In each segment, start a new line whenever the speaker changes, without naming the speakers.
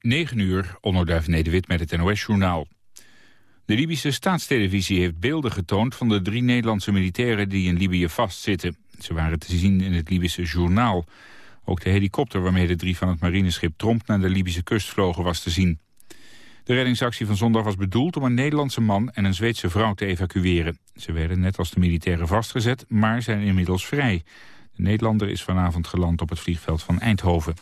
9 uur, Onnoduif Nederwit met het NOS-journaal. De Libische staatstelevisie heeft beelden getoond van de drie Nederlandse militairen die in Libië vastzitten. Ze waren te zien in het Libische journaal. Ook de helikopter waarmee de drie van het marineschip Tromp naar de Libische kust vlogen was te zien. De reddingsactie van zondag was bedoeld om een Nederlandse man en een Zweedse vrouw te evacueren. Ze werden net als de militairen vastgezet, maar zijn inmiddels vrij. De Nederlander is vanavond geland op het vliegveld van Eindhoven.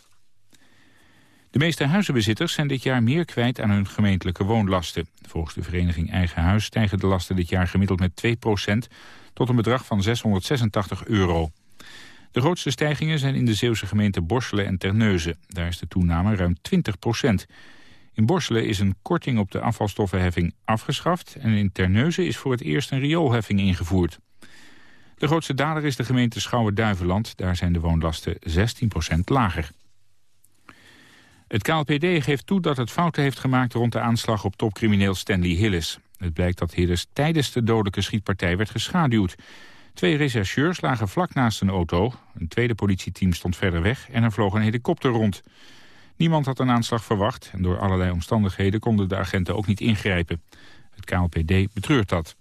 De meeste huizenbezitters zijn dit jaar meer kwijt aan hun gemeentelijke woonlasten. Volgens de vereniging Eigen Huis stijgen de lasten dit jaar gemiddeld met 2% tot een bedrag van 686 euro. De grootste stijgingen zijn in de Zeeuwse gemeenten Borselen en Terneuzen. Daar is de toename ruim 20% In Borselen is een korting op de afvalstoffenheffing afgeschaft... en in Terneuzen is voor het eerst een rioolheffing ingevoerd. De grootste dader is de gemeente Schouwen-Duiveland. Daar zijn de woonlasten 16% lager. Het KLPD geeft toe dat het fouten heeft gemaakt rond de aanslag op topcrimineel Stanley Hillis. Het blijkt dat Hillis tijdens de dodelijke schietpartij werd geschaduwd. Twee rechercheurs lagen vlak naast een auto. Een tweede politieteam stond verder weg en er vloog een helikopter rond. Niemand had een aanslag verwacht en door allerlei omstandigheden konden de agenten ook niet ingrijpen. Het KLPD betreurt dat.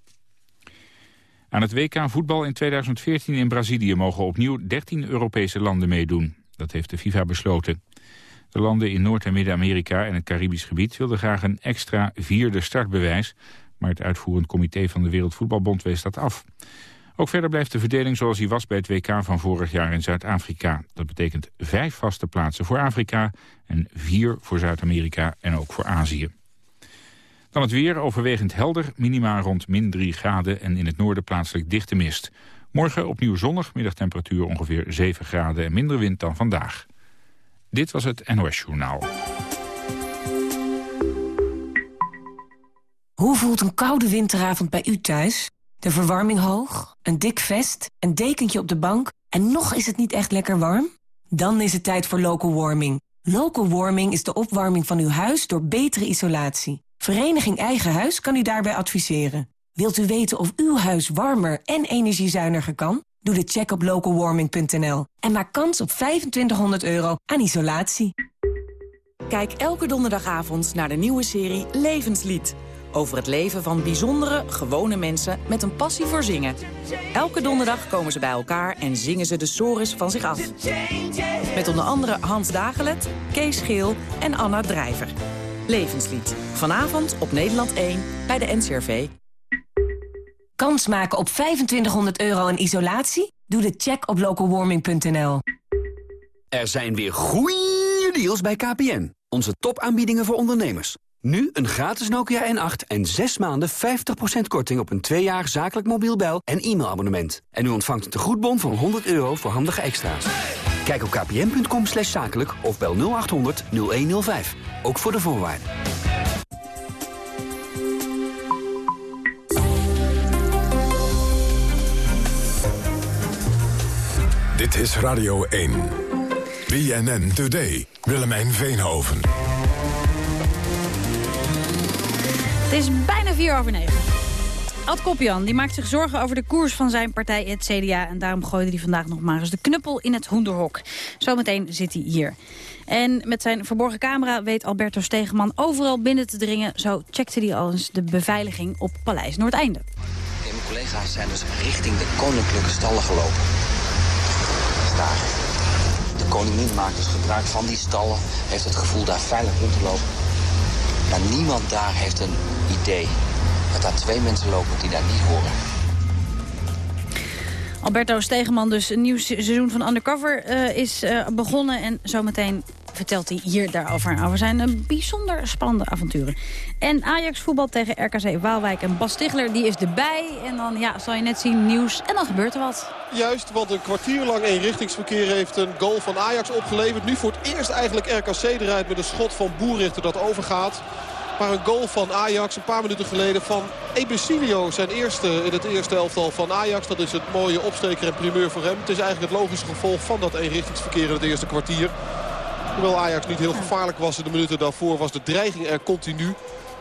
Aan het WK voetbal in 2014 in Brazilië mogen opnieuw 13 Europese landen meedoen. Dat heeft de FIFA besloten. De landen in Noord- en Midden-Amerika en het Caribisch gebied wilden graag een extra vierde startbewijs, maar het uitvoerend comité van de Wereldvoetbalbond wees dat af. Ook verder blijft de verdeling zoals die was bij het WK van vorig jaar in Zuid-Afrika. Dat betekent vijf vaste plaatsen voor Afrika en vier voor Zuid-Amerika en ook voor Azië. Dan het weer, overwegend helder, minima rond min 3 graden en in het noorden plaatselijk dichte mist. Morgen opnieuw zonnig, middagtemperatuur ongeveer 7 graden en minder wind dan vandaag. Dit was het NOS Journaal.
Hoe voelt een koude winteravond bij u thuis? De verwarming hoog, een dik vest, een dekentje op de bank... en nog is het niet echt lekker warm? Dan is het tijd voor local warming. Local warming is de opwarming van uw huis door betere isolatie. Vereniging Eigen Huis kan u daarbij adviseren. Wilt u weten of uw huis warmer en energiezuiniger kan? Doe de check op localwarming.nl en maak kans op 2500 euro aan isolatie.
Kijk elke donderdagavond naar de nieuwe serie Levenslied. Over het leven van bijzondere, gewone mensen met een passie voor zingen. Elke donderdag komen ze bij elkaar en zingen ze de sores van zich af. Met onder andere Hans Dagelet, Kees Geel en Anna Drijver. Levenslied. Vanavond op Nederland 1 bij de NCRV.
Kans maken op 2500 euro aan isolatie? Doe de check op localwarming.nl.
Er zijn weer goeie deals bij KPN. Onze topaanbiedingen voor ondernemers. Nu een gratis Nokia N8 en 6 maanden 50% korting op een 2 jaar zakelijk mobiel bel- en e-mailabonnement. En u ontvangt een tegoedbon van 100 euro voor handige extra's. Kijk op kpn.com zakelijk of bel 0800 0105. Ook voor de voorwaarden.
Dit is Radio 1. BNN Today. Willemijn Veenhoven.
Het is bijna vier over negen. Ad Kopjan die maakt zich zorgen over de koers van zijn partij, het CDA. En daarom gooide hij vandaag nog maar eens de knuppel in het hoenderhok. Zometeen zit hij hier. En met zijn verborgen camera weet Alberto Stegeman overal binnen te dringen. Zo checkte hij al eens de beveiliging op Paleis Noordeinde.
mijn collega's zijn dus richting de koninklijke stallen gelopen. De koningin maakt dus gebruik van die stallen, heeft het gevoel daar veilig rond te lopen. Maar niemand daar heeft een idee dat daar twee mensen lopen die daar niet horen.
Alberto Stegeman, dus een nieuw seizoen van Undercover uh, is uh, begonnen. En zometeen vertelt hij hier daarover. Over zijn een bijzonder spannende avonturen. En Ajax voetbal tegen RKC Waalwijk. En Bas Stigler die is erbij. En dan ja, zal je net zien nieuws. En dan gebeurt er wat.
Juist, want een kwartier lang eenrichtingsverkeer heeft een goal van Ajax opgeleverd. Nu voor het eerst eigenlijk RKC eruit met een schot van Boerrichter dat overgaat. Maar een goal van Ajax een paar minuten geleden van Ebesilio. Zijn eerste in het eerste elftal van Ajax. Dat is het mooie opsteker en primeur voor hem. Het is eigenlijk het logische gevolg van dat eenrichtingsverkeer in het eerste kwartier. Hoewel Ajax niet heel gevaarlijk was in de minuten daarvoor was de dreiging er continu.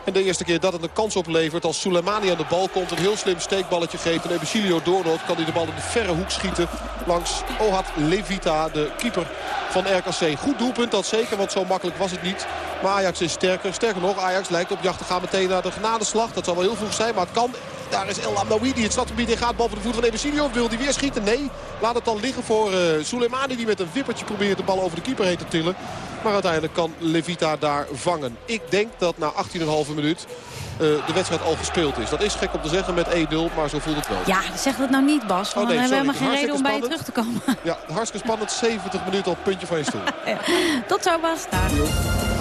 En de eerste keer dat het een kans oplevert als Soleimani aan de bal komt. Een heel slim steekballetje geeft. En Ebesilio doorloopt kan hij de bal in de verre hoek schieten. Langs Ohad Levita, de keeper van RKC. Goed doelpunt, dat zeker, want zo makkelijk was het niet. Maar Ajax is sterker. Sterker nog, Ajax lijkt op jacht te gaan meteen naar de genadeslag. Dat zal wel heel vroeg zijn, maar het kan. Daar is El Amnoui die het stadsgebied in gaat boven de voet van Ebesilio. Wil die weer schieten? Nee. Laat het dan liggen voor uh, Soleimani die met een wippertje probeert de bal over de keeper heen te tillen. Maar uiteindelijk kan Levita daar vangen. Ik denk dat na 18,5 minuut uh, de wedstrijd al gespeeld is. Dat is gek om te zeggen met 1-0, maar zo voelt het wel.
Ja, zeg dat nou niet, Bas. Want oh, nee, dan hebben we helemaal geen reden om bij je terug te komen.
Ja, hartstikke spannend. 70 minuten op puntje van je stoel. ja.
Tot zo, Bas. Daar.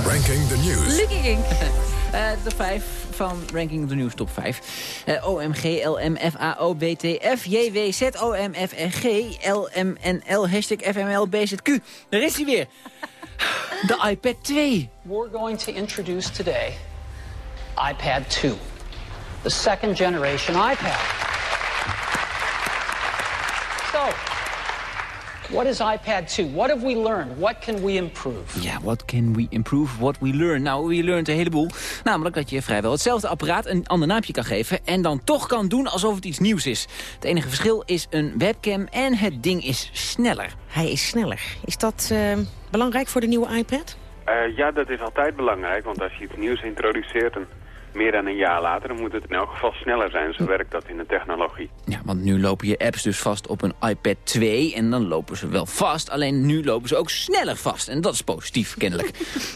Ranking the News.
Lucky King.
Uh, de 5 van Ranking the News top 5. Uh, OMG, LM, FAO, BTF, JW, ZOM, FNG, LMNL, hashtag FML, BZQ. Daar is hij weer. De iPad 2.
We're going to introduce today iPad 2. The second generation iPad. What is iPad 2? What have we learned? What can we improve?
Ja, what can we improve? What we learn? Nou, we learned een heleboel. Namelijk dat je vrijwel hetzelfde apparaat een ander naampje kan geven... en dan toch kan doen alsof het iets nieuws is. Het enige verschil is een webcam en het ding is sneller.
Hij is sneller. Is dat uh, belangrijk voor de nieuwe iPad?
Uh, ja, dat is altijd belangrijk. Want als je iets nieuws introduceert... En meer dan een jaar later, dan moet het in elk geval sneller zijn. Zo werkt dat in de technologie.
Ja, want nu lopen je apps dus vast op een iPad 2 en dan lopen ze wel vast. Alleen nu lopen ze ook sneller vast en dat is positief, kennelijk.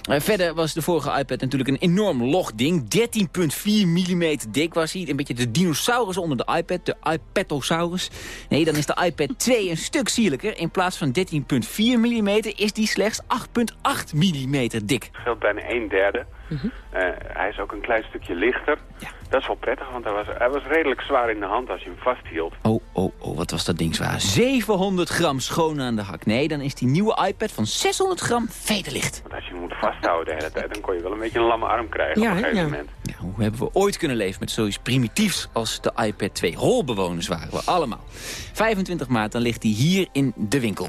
uh, verder was de vorige iPad natuurlijk een enorm log ding. 13,4 mm dik was hij. Een beetje de dinosaurus onder de iPad, de iPadosaurus. Nee, dan is de iPad 2 een stuk sierlijker. In plaats van 13,4 mm is die slechts 8,8 mm dik.
Dat scheelt bijna een derde. Mhm. Eh, hij is ook een klein stukje lichter. Ja. Dat is wel prettig, want hij was, hij was redelijk zwaar in de hand als je hem vasthield.
Oh, oh, oh, wat was dat ding zwaar. 700 gram schoon aan de hak. Nee, dan is die nieuwe iPad van 600 gram vederlicht.
Want als je hem moet vasthouden de hele tijd, dan kon je wel een beetje een lamme arm krijgen ja, op een gegeven ja. moment.
Ja, hoe hebben we ooit kunnen leven met zoiets primitiefs als de iPad 2? Holbewoners waren we allemaal. 25 maart, dan ligt hij hier in de winkel.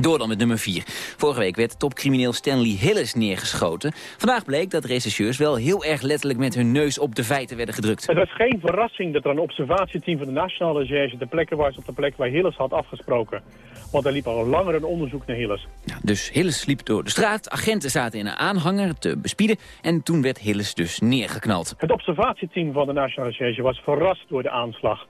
Door dan met nummer 4. Vorige week werd topcrimineel Stanley Hillis neergeschoten. Vandaag bleek dat rechercheurs wel heel erg letterlijk met hun neus op de feiten werden gedrukt.
Het was geen verrassing dat er een observatieteam van de Nationale Recherche ter plekke was op de plek waar Hillis had afgesproken. Want er liep al langer een onderzoek naar Hillis.
Ja, dus Hillis liep door de straat, agenten zaten in een aanhanger te bespieden en toen werd Hillis dus neergeknald.
Het observatieteam van de Nationale Recherche was verrast door de aanslag.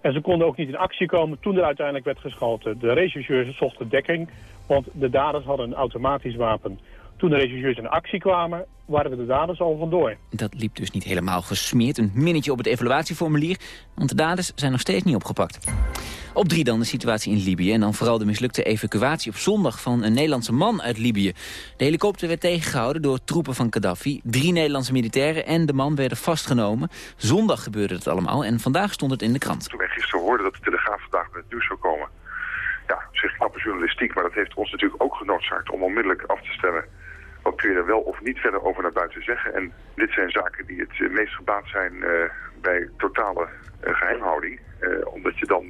En ze konden ook niet in actie komen toen er uiteindelijk werd geschoten. De rechercheurs zochten dekking, want de daders hadden een automatisch wapen. Toen de rechercheurs in actie kwamen, waren de daders al vandoor.
Dat liep dus niet helemaal gesmeerd. Een minnetje op het evaluatieformulier, want de daders zijn nog steeds niet opgepakt. Op drie dan de situatie in Libië en dan vooral de mislukte evacuatie op zondag van een Nederlandse man uit Libië. De helikopter werd tegengehouden door troepen van Gaddafi. Drie Nederlandse militairen en de man werden vastgenomen. Zondag gebeurde het allemaal en vandaag stond het in de krant.
Toen wij gisteren hoorden dat de Telegraaf vandaag met het nieuws zou komen. Ja, zeg knappe journalistiek, maar dat heeft ons natuurlijk ook genoodzaakt om onmiddellijk af te stemmen wat kun je er wel of niet verder over naar buiten zeggen. En dit zijn zaken die het meest gebaat zijn uh, bij totale uh, geheimhouding. Omdat je dan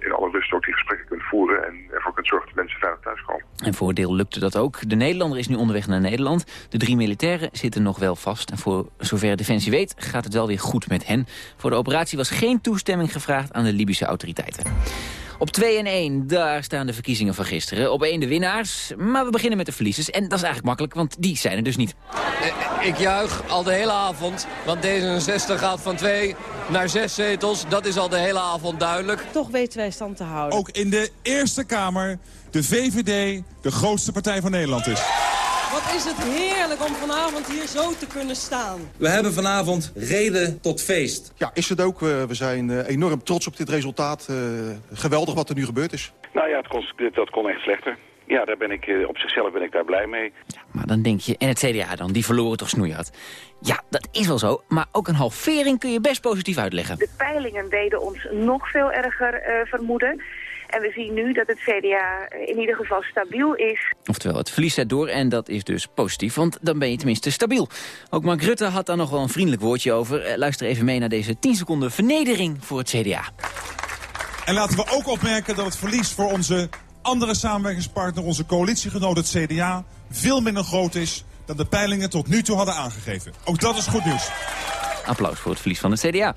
in alle rust ook die gesprekken kunt voeren en ervoor kunt zorgen dat mensen veilig thuiskomen.
En voor deel lukte dat ook. De Nederlander is nu onderweg naar Nederland. De drie militairen zitten nog wel vast. En voor zover Defensie weet gaat het wel weer goed met hen. Voor de operatie was geen toestemming gevraagd aan de Libische autoriteiten. Op 2 en 1, daar staan de verkiezingen van gisteren. Op 1 de winnaars, maar we beginnen met de verliezers. En dat is eigenlijk makkelijk, want die zijn er dus niet.
Eh, ik juich al de hele avond, want D66 gaat van 2 naar 6 zetels. Dat is al de hele avond duidelijk.
Toch weten wij stand te houden.
Ook in de Eerste Kamer de VVD de grootste partij van Nederland is.
Wat is het heerlijk om vanavond hier zo te kunnen staan.
We hebben vanavond reden tot feest.
Ja, is het ook. We zijn eh, enorm trots op dit resultaat. Eh, geweldig wat er nu gebeurd is.
Nou ja, het kon, dat kon echt slechter. Ja, daar ben ik, eh, op zichzelf ben ik daar blij mee.
Ja, maar dan denk je, en het CDA dan, die verloren toch snoeihard. Ja, dat is wel zo, maar ook een halvering kun je best positief uitleggen.
De peilingen deden ons nog veel erger uh, vermoeden. En we zien nu dat het CDA in ieder geval stabiel is.
Oftewel, het verlies zet door en dat is dus positief, want dan ben je tenminste stabiel. Ook Mark Rutte had daar nog wel een vriendelijk woordje over. Eh, luister even mee naar deze 10 seconden vernedering voor het CDA.
En laten we ook opmerken dat het verlies voor onze andere samenwerkingspartner, onze coalitiegenoot het CDA, veel minder groot is dan de peilingen tot nu toe hadden aangegeven. Ook dat is goed nieuws.
Applaus voor het verlies van het CDA.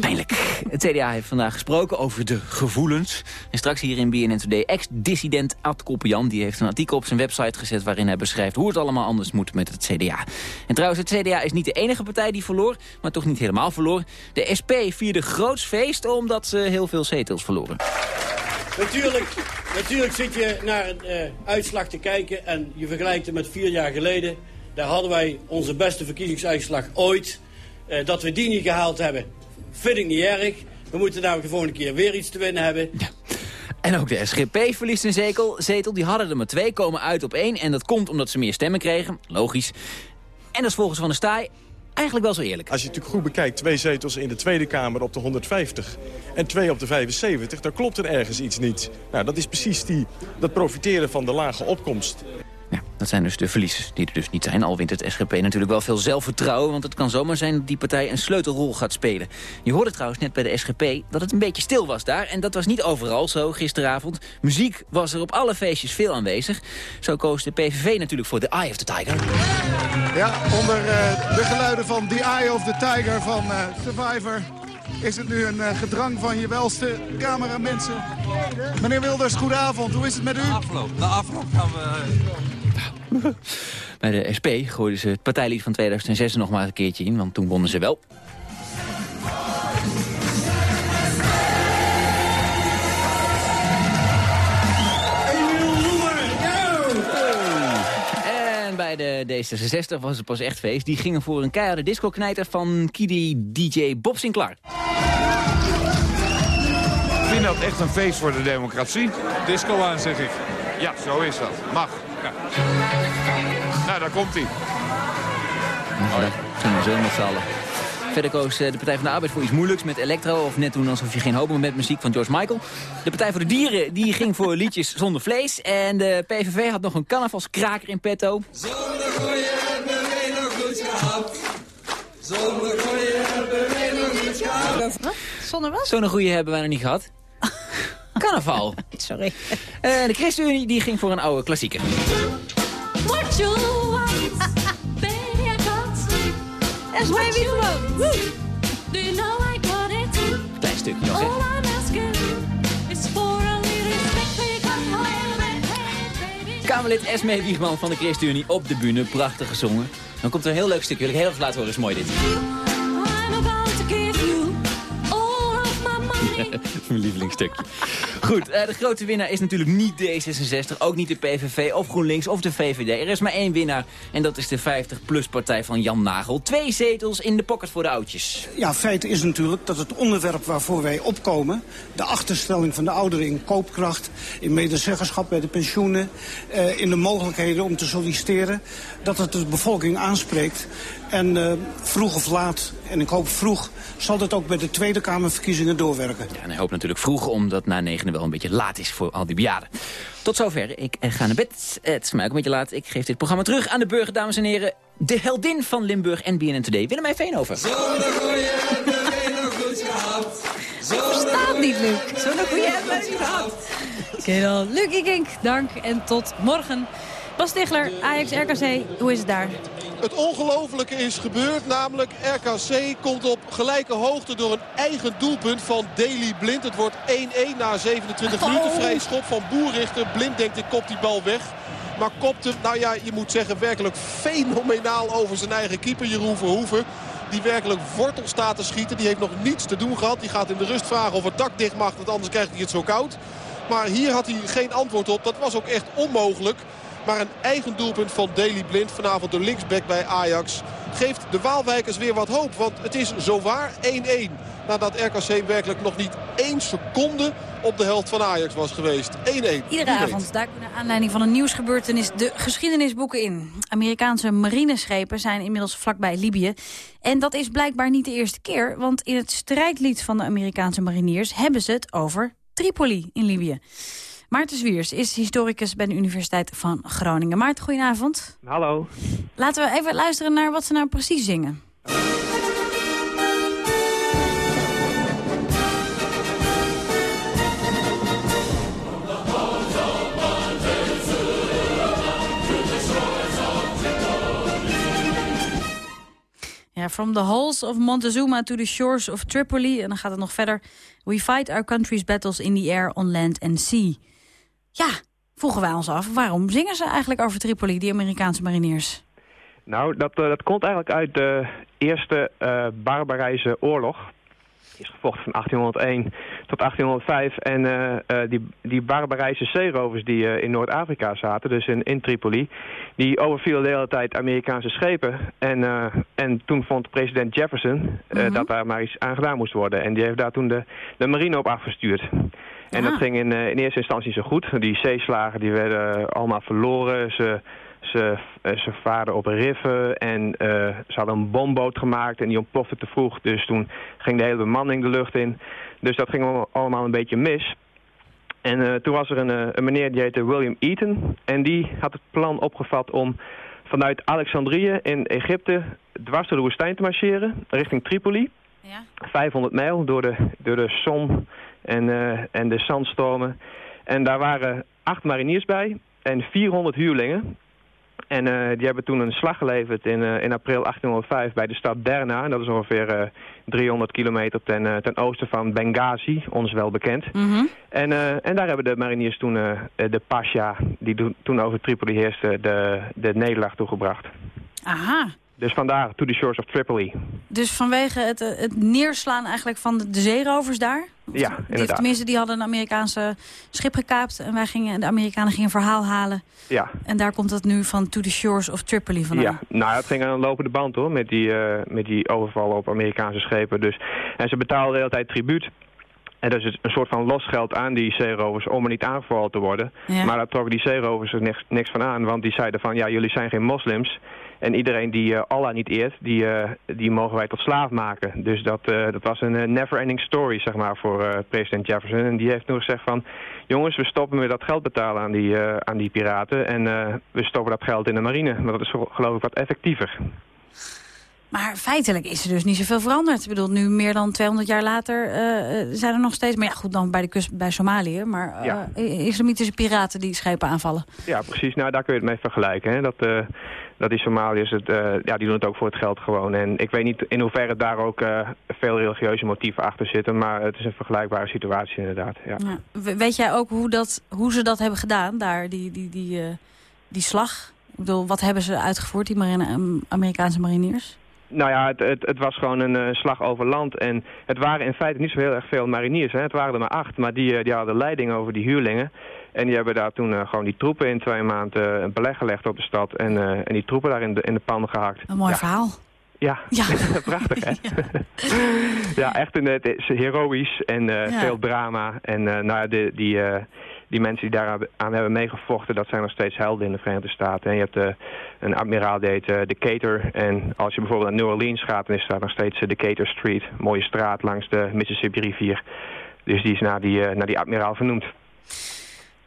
Pijnlijk. Het CDA heeft vandaag gesproken over de gevoelens. En straks hier in BNN Today ex-dissident Ad Koppian... die heeft een artikel op zijn website gezet waarin hij beschrijft... hoe het allemaal anders moet met het CDA. En trouwens, het CDA is niet de enige partij die verloor... maar toch niet helemaal verloor. De SP vierde groots feest omdat ze heel veel zetels verloren.
Natuurlijk, natuurlijk zit je naar een uh, uitslag te kijken en je vergelijkt het met vier jaar geleden. Daar hadden wij onze beste verkiezingsuitslag ooit. Uh, dat we die niet gehaald hebben, vind ik niet erg. We moeten namelijk de volgende keer weer iets te winnen hebben.
Ja. En ook de SGP verliest een zetel, zetel. Die hadden er maar twee, komen uit op één. En dat komt omdat ze meer stemmen kregen. Logisch. En dat is volgens Van der Staaij eigenlijk wel zo eerlijk.
Als je natuurlijk goed bekijkt, twee zetels in de Tweede Kamer op de 150 en twee op de 75, dan klopt er ergens iets niet. Nou, dat is precies die, dat profiteren van de lage opkomst.
Dat zijn dus de verliezers die er dus niet zijn. Al wint het SGP natuurlijk wel veel zelfvertrouwen... want het kan zomaar zijn dat die partij een sleutelrol gaat spelen. Je hoorde trouwens net bij de SGP dat het een beetje stil was daar. En dat was niet overal zo gisteravond. Muziek was er op alle feestjes veel aanwezig. Zo koos de PVV natuurlijk voor The Eye of the Tiger.
Ja, onder uh, de geluiden van The Eye of the Tiger van uh, Survivor... is het nu een uh, gedrang van je welste cameramensen. Meneer Wilders, goedenavond. Hoe is het met u?
De afloop. De afloop gaan we...
Bij de SP gooiden ze het partijlied van 2006 nog maar een keertje in, want toen wonnen ze wel. En bij de D66 was het pas echt feest. Die gingen voor een keiharde disco-knijter van Kidi DJ Bob Sinclair.
Ik vind dat echt een feest voor de democratie.
Disco aan, zeg ik.
Ja, zo is dat. Mag. Ja. Nou, daar komt hij.
Oh, ja. Zijn we zo met z'n allen. Verder koos de Partij van de Arbeid voor iets moeilijks met electro... of net doen alsof je geen hoop met muziek van George Michael. De Partij voor de Dieren die ging voor liedjes zonder vlees. En de PVV had nog een carnavalskraker in petto.
Zonder goeie hebben we nog goed gehad. Zonder goeie hebben we nog goed gehad.
Wat? Zonder wat?
Zo'n goeie hebben wij nog niet gehad. Carnaval.
Sorry.
Uh, de ChristenUnie die ging voor een oude klassieker.
What you want, baby, I got. Dat is baby gewoon. Do you know I got it?
Klein stukje nog, hè?
All I'm asking is for a little respect.
Kamerlid Esme Wiegman van de ChristenUnie op de bühne. Prachtig gezongen. Dan komt er een heel leuk stukje. Wil ik heel even laten horen. Is mooi dit. Mijn lievelingsstukje. Goed, uh, de grote winnaar is natuurlijk niet D66, ook niet de PVV of GroenLinks of de VVD. Er is maar één winnaar en dat is de 50PLUS-partij van Jan Nagel. Twee zetels in de pocket voor de oudjes.
Ja, feit is natuurlijk dat het onderwerp waarvoor wij opkomen... de achterstelling van de ouderen in koopkracht, in medezeggenschap bij de pensioenen... Uh, in de mogelijkheden om te solliciteren, dat het de bevolking aanspreekt... En uh, vroeg of laat, en ik hoop vroeg, zal dat ook bij de Tweede Kamerverkiezingen doorwerken.
Ja, en hij hoopt natuurlijk vroeg, omdat na negenen wel een beetje laat is voor al die bejaarden. Tot zover. Ik ga naar bed. Het is mij ook een beetje laat. Ik geef dit programma terug aan de burger, dames en heren. De heldin van Limburg en BNN Today, Willemijn Veenhoven.
Zonder goeie hebben we nog goed gehad.
Staat niet, Luc. Zo'n goeie hebben we niet gehad. Oké dan. Luc Ikink, dank en tot morgen. Bas Stigler, Ajax RKC, hoe is het daar?
Het ongelofelijke is gebeurd, namelijk RKC komt op gelijke hoogte door een eigen doelpunt van Daley Blind. Het wordt 1-1 na 27 minuten. Vrij schop van Boerrichter. Blind denkt ik kop die bal weg. Maar kopt hem, nou ja, je moet zeggen werkelijk fenomenaal over zijn eigen keeper Jeroen Verhoeven. Die werkelijk wortel staat te schieten. Die heeft nog niets te doen gehad. Die gaat in de rust vragen of het dak dicht mag, want anders krijgt hij het zo koud. Maar hier had hij geen antwoord op. Dat was ook echt onmogelijk. Maar een eigen doelpunt van Daley Blind vanavond de linksback bij Ajax geeft de Waalwijkers weer wat hoop. Want het is zowaar 1-1. Nadat RKC werkelijk nog niet één seconde op de helft van Ajax was geweest. 1-1.
Iedere avond duiken naar aanleiding van een nieuwsgebeurtenis de geschiedenisboeken in. Amerikaanse marineschepen zijn inmiddels vlakbij Libië. En dat is blijkbaar niet de eerste keer. Want in het strijdlied van de Amerikaanse mariniers hebben ze het over Tripoli in Libië. Maarten Zwiers is historicus bij de Universiteit van Groningen. Maarten, goedenavond.
Hallo.
Laten we even luisteren naar wat ze nou precies zingen. Ja, from the halls of Montezuma to the shores of Tripoli. En dan gaat het nog verder. We fight our country's battles in the air, on land and sea. Ja, vroegen wij ons af, waarom zingen ze eigenlijk over Tripoli, die Amerikaanse mariniers?
Nou, dat, eh, dat komt eigenlijk uit de eerste uh, Barbarijse oorlog. Die is gevochten van 1801 tot 1805. En uh, die, die Barbarijse zeerovers die in Noord-Afrika zaten, dus in, in Tripoli... die overvielen de hele tijd Amerikaanse schepen. En, en toen vond president Jefferson
Mhm.
dat daar maar iets aan gedaan moest worden. En die heeft daar toen de, de marine op afgestuurd. En dat ging in, in eerste instantie zo goed. Die zeeslagen die werden allemaal verloren. Ze, ze, eh, ze varen op riffen en uh, ze hadden een bomboot gemaakt en die ontplofte te vroeg. Dus toen ging de hele bemanning de lucht in. Dus dat ging allemaal een beetje mis. En uh, toen was er een, een, meneer die heette William Eaton. En die had het plan opgevat om vanuit Alexandrië in Egypte dwars door de woestijn te marcheren richting Tripoli.
Ja.
500 mijl door de, door de zon en, uh, en de zandstormen. En daar waren acht mariniers bij en 400 huurlingen. En uh, die hebben toen een slag geleverd in, uh, in april 1805 bij de stad Derna. Dat is ongeveer uh, 300 kilometer ten, ten oosten van Benghazi, ons wel bekend.
Mm -hmm.
en, en daar hebben de mariniers toen de Pasha, die toen over Tripoli heerste, de, de nederlaag toegebracht.
Aha.
Dus vandaar To the Shores of Tripoli.
Dus vanwege het, het neerslaan eigenlijk van de, de zeerovers daar?
Ja,
die,
inderdaad.
Tenminste, die hadden een Amerikaanse schip gekaapt. En wij gingen, de Amerikanen gingen een verhaal halen.
Ja.
En daar komt het nu van To the Shores of Tripoli vandaan.
Ja, nou het ging aan een lopende band hoor. Met die, uh, met die overvallen op Amerikaanse schepen. Dus, en ze betaalden de hele tijd tribuut. En dat is een soort van losgeld aan die zeerovers om er niet aangevallen te worden.
Ja.
Maar daar trokken die zeerovers er niks, niks van aan. Want die zeiden van, ja, jullie zijn geen moslims. En iedereen die uh, Allah niet eert, die, uh, die mogen wij tot slaaf maken. Dus dat, uh, dat was een never-ending story, zeg maar, voor president Jefferson. En die heeft nu gezegd van, jongens, we stoppen met dat geld betalen aan die, aan die piraten. En we stoppen dat geld in de marine. Want dat is geloof ik wat effectiever.
Maar feitelijk is er dus niet zoveel veranderd. Ik bedoel, nu meer dan 200 jaar later uh, zijn er nog steeds... Maar ja, goed, dan bij de kust bij Somalië. Maar uh,
ja.
islamitische piraten die schepen aanvallen.
Ja, precies. Nou, daar kun je het mee vergelijken. Hè? Dat, uh, dat die Somaliërs, het, ja, die doen het ook voor het geld gewoon. En ik weet niet in hoeverre daar ook veel religieuze motieven achter zitten. Maar het is een vergelijkbare situatie inderdaad. Ja.
Ja. Weet jij ook hoe, dat, hoe ze dat hebben gedaan, daar, die, die, die, die slag? Ik bedoel, wat hebben ze uitgevoerd, die marine, Amerikaanse mariniers?
Nou ja, het, het, het, was gewoon een uh, slag over land. En het waren in feite niet zo heel erg veel mariniers. Hè. Het waren er maar acht, maar die, uh, die hadden leiding over die huurlingen. En die hebben daar toen uh, gewoon die troepen in twee maanden een beleg gelegd op de stad. En, en die troepen daar in de, in de pan gehakt.
Een mooi
ja.
verhaal.
Ja,
ja.
prachtig hè? ja. ja, echt een, het is heroïs en veel drama. En nou ja, de, die die mensen die daar aan hebben meegevochten, dat zijn nog steeds helden in de Verenigde Staten. En je hebt uh, een admiraal heet uh, Decatur. En als je bijvoorbeeld naar New Orleans gaat, dan is daar nog steeds uh, Decatur Street. Mooie straat langs de Mississippi rivier. Dus die is naar die, naar die admiraal vernoemd.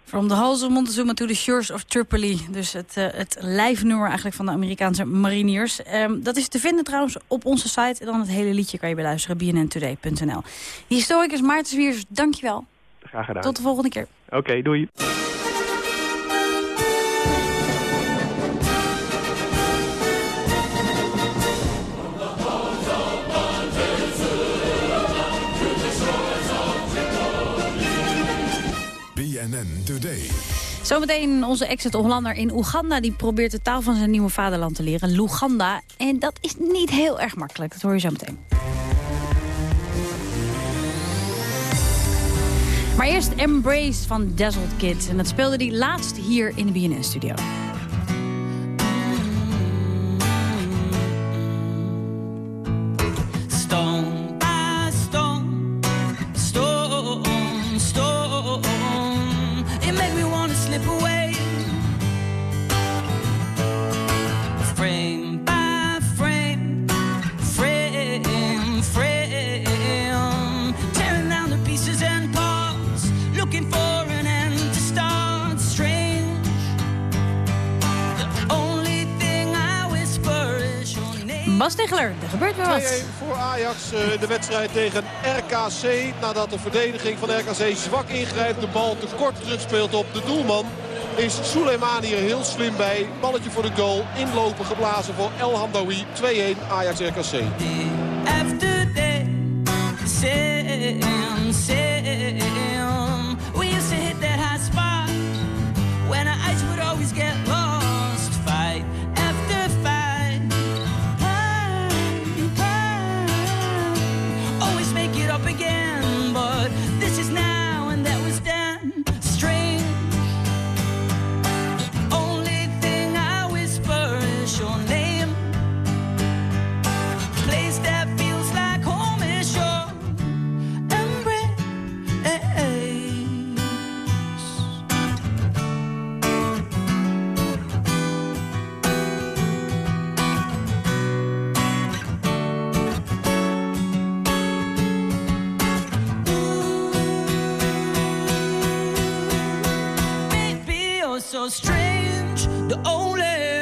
From the halls of Montezuma to the shores of Tripoli. Dus het, uh, het lijfnummer eigenlijk van de Amerikaanse mariniers. Um, dat is te vinden trouwens op onze site. En dan het hele liedje kan je beluisteren. bnntoday.nl Historicus Maarten Zwiers, dankjewel.
Graag gedaan.
Tot de volgende keer.
Oké, okay, doei.
BNN Today.
Zometeen onze exit-Hollander in Oeganda. Die probeert de taal van zijn nieuwe vaderland te leren. Luganda. En dat is niet heel erg makkelijk. Dat hoor je zo meteen. Maar eerst Embrace van Dazzled Kids. En dat speelde hij laatst hier in de BNN-studio. Tegeler, er gebeurt weer
2-1
wat.
voor Ajax eh, in de wedstrijd tegen RKC. Nadat de verdediging van RKC zwak ingrijpt. De bal te kort terugspeelt op de doelman. is Soleimani er heel slim bij. Balletje voor de goal. Inlopen geblazen voor El Hamdawi. 2-1 Ajax RKC.
After day, so strange. The only,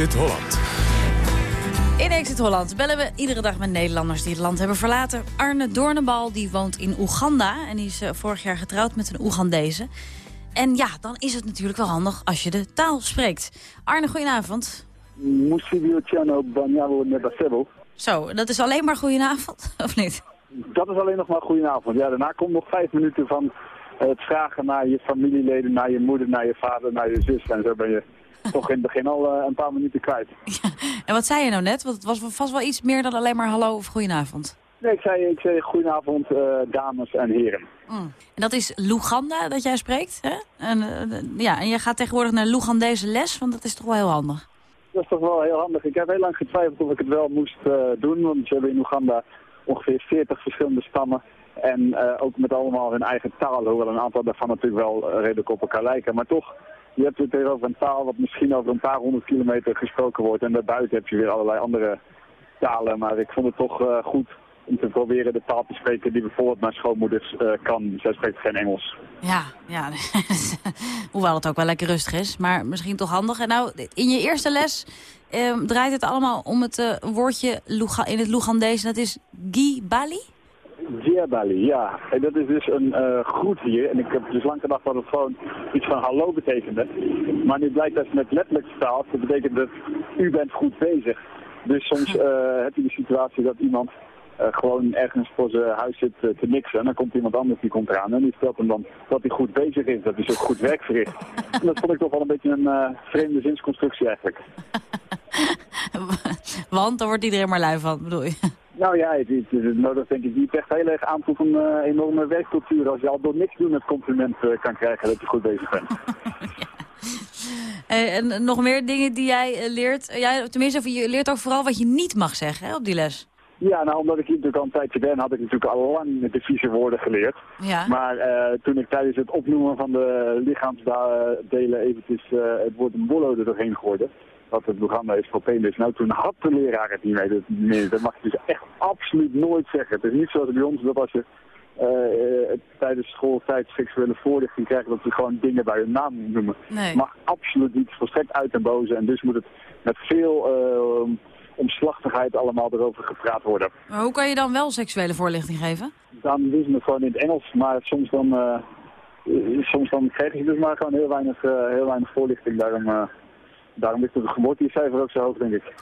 Exit Holland.
In Exit Holland bellen we iedere dag met Nederlanders die het land hebben verlaten. Arne Doornenbal die woont in Oeganda en die is eh, vorig jaar getrouwd met een Oegandese. En ja, dan is het natuurlijk wel handig als je de taal spreekt. Arne, goedenavond. Zo, dat is alleen maar goedenavond, of niet?
Dat is alleen nog maar goedenavond. Ja, daarna komt nog vijf minuten van eh, het vragen naar je familieleden, naar je moeder, naar je vader, naar je zus. En zo ben je toch in het begin al eh, een paar minuten kwijt.
En wat zei je nou net? Want het was vast wel iets meer dan alleen maar hallo of goedenavond.
Nee, ik zei, ik zei goedenavond eh, dames en heren.
Mm. En dat is Luganda dat jij spreekt, hè? En, eh, ja, en jij gaat tegenwoordig naar Lugandese les, want dat is toch wel heel handig.
Dat is toch wel heel handig. Ik heb heel lang getwijfeld of ik het wel moest doen, want ze hebben in Oeganda ongeveer 40 verschillende stammen. En ook met allemaal hun eigen taal, hoewel een aantal daarvan natuurlijk wel redelijk op elkaar lijken. Maar toch, je hebt het weer over een taal wat misschien over een paar honderd kilometer gesproken wordt. En daarbuiten heb je weer allerlei andere talen. Maar ik vond het toch eh, goed om te proberen de taal te spreken die bijvoorbeeld mijn schoonmoeder eh, kan. Zij spreekt geen Engels.
Ja, ja. hoewel het ook wel lekker rustig is, maar misschien toch handig. En nou, in je eerste les eh, draait het allemaal om het eh, woordje in het Lugandees. Dat is Gibali?
Dierbali, ja. En dat is dus een eh, groet hier. En ik heb dus lang gedacht dat het gewoon iets van hallo betekende. Maar nu blijkt dat met letterlijk vertaald, dat betekent dat u bent goed bezig. Dus soms eh, heb je de situatie dat iemand eh, gewoon ergens voor zijn huis zit te niksen. En dan komt iemand anders die komt eraan en die stelt hem dan dat hij goed bezig is. Dat hij zo goed werk verricht. En dat vond ik toch wel een beetje een vreemde zinsconstructie eigenlijk.
Want dan wordt iedereen maar lui van, bedoel je?
Nou ja, het, het, het nodigt denk ik niet echt heel erg aan tot een eh, enorme werkcultuur. Als je al door niks doen het compliment eh, kan krijgen dat je goed bezig bent.
Eh, en nog meer dingen die jij leert? Jij, tenminste, je leert ook vooral wat je niet mag zeggen hè, op die les.
Ja, nou omdat ik hier natuurlijk al een tijdje ben, had ik natuurlijk al lang de vieze woorden geleerd.
Ja.
Maar toen ik tijdens het opnoemen van de lichaamsdelen eventjes het woord bolo er doorheen gooide, wat het programma is voor penis, nou toen had de leraar het niet mee. Dat, nee, dat mag je dus echt absoluut nooit zeggen. Het is niet zoals bij ons dat als je eh, tijdens schooltijd seksuele voorlichting krijgt, dat je gewoon dingen bij hun naam moet noemen.
Nee.
Mag absoluut niet, volstrekt uit en boze. En dus moet het met veel eh, omslachtigheid allemaal erover gepraat worden.
Maar hoe kan je dan wel seksuele voorlichting geven?
Dan doen ze het gewoon in het Engels, maar soms dan, eh, soms dan krijg je dus maar gewoon heel weinig, heel weinig voorlichting. Daarom, daarom ligt het geboortecijfer ook zo hoog, denk ik.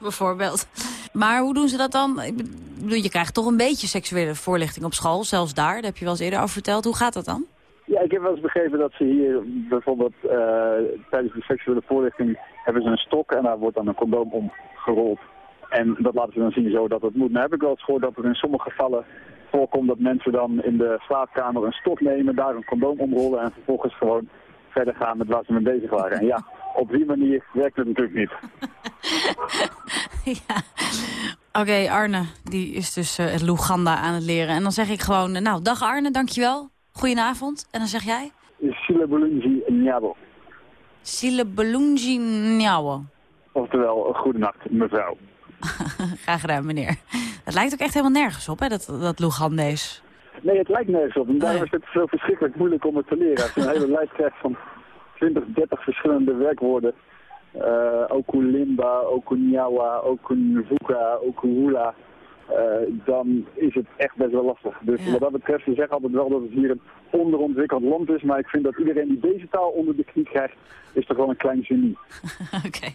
Bijvoorbeeld. Maar hoe doen ze dat dan? Ik bedoel, je krijgt toch een beetje seksuele voorlichting op school, zelfs daar. Daar heb je wel eens eerder over verteld. Hoe gaat dat dan?
Ja, ik heb wel eens begrepen dat ze hier bijvoorbeeld eh, tijdens de seksuele voorlichting hebben ze een stok en daar wordt dan een condoom om gerold. En dat laten ze dan zien zo dat het moet. Nou heb ik wel eens gehoord dat er in sommige gevallen voorkomt dat mensen dan in de slaapkamer een stok nemen, daar een condoom omrollen en vervolgens gewoon verder gaan met waar ze mee bezig waren. En ja, op die manier werkt het natuurlijk niet.
ja. Oké, Arne, die is dus uh, het Luganda aan het leren. En dan zeg ik gewoon, uh, nou, dag Arne, dankjewel. Goedenavond. En dan zeg jij?
Sile Bolungi Njabo.
Sile Bolungi Njabo.
Oftewel, goedenacht, mevrouw.
Graag gedaan, meneer. Het lijkt ook echt helemaal nergens op, hè, dat, dat Lugandees.
Nee, het lijkt nergens op. En daarom is het zo verschrikkelijk moeilijk om het te leren. Als je een hele lijst krijgt van 20, 30 verschillende werkwoorden. Uh, Okulimba, Okunyawa, Okunvuka, Okuhula. Uh, dan is het echt best wel lastig. Dus wat dat betreft, ze zeggen altijd wel dat het hier een onderontwikkeld land is. Maar ik vind dat iedereen die deze taal onder de knie krijgt, is toch wel een klein genie.
Oké. Okay.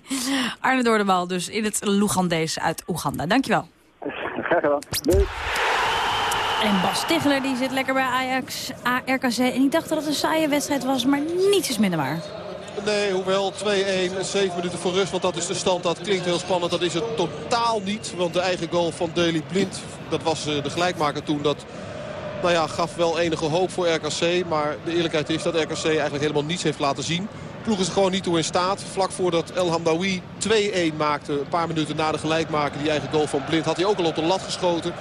Arne Doordebal dus in het Lugandees uit Oeganda. Dankjewel.
Graag gedaan. Doei.
En Bas Ticheler die zit lekker bij Ajax, RKC. En ik dacht dat het een saaie wedstrijd was, maar niets is minder waar.
Nee, hoewel 2-1, 7 minuten voor rust. Want dat is de stand. Dat klinkt heel spannend. Dat is het totaal niet. Want de eigen goal van Daley Blind, dat was de gelijkmaker toen. Dat nou ja, gaf wel enige hoop voor RKC. Maar de eerlijkheid is dat RKC eigenlijk helemaal niets heeft laten zien. Ploeg is gewoon niet toe in staat. Vlak voordat El Hamdawi 2-1 maakte, een paar minuten na de gelijkmaker... die eigen goal van Blind, had hij ook al op de lat geschoten.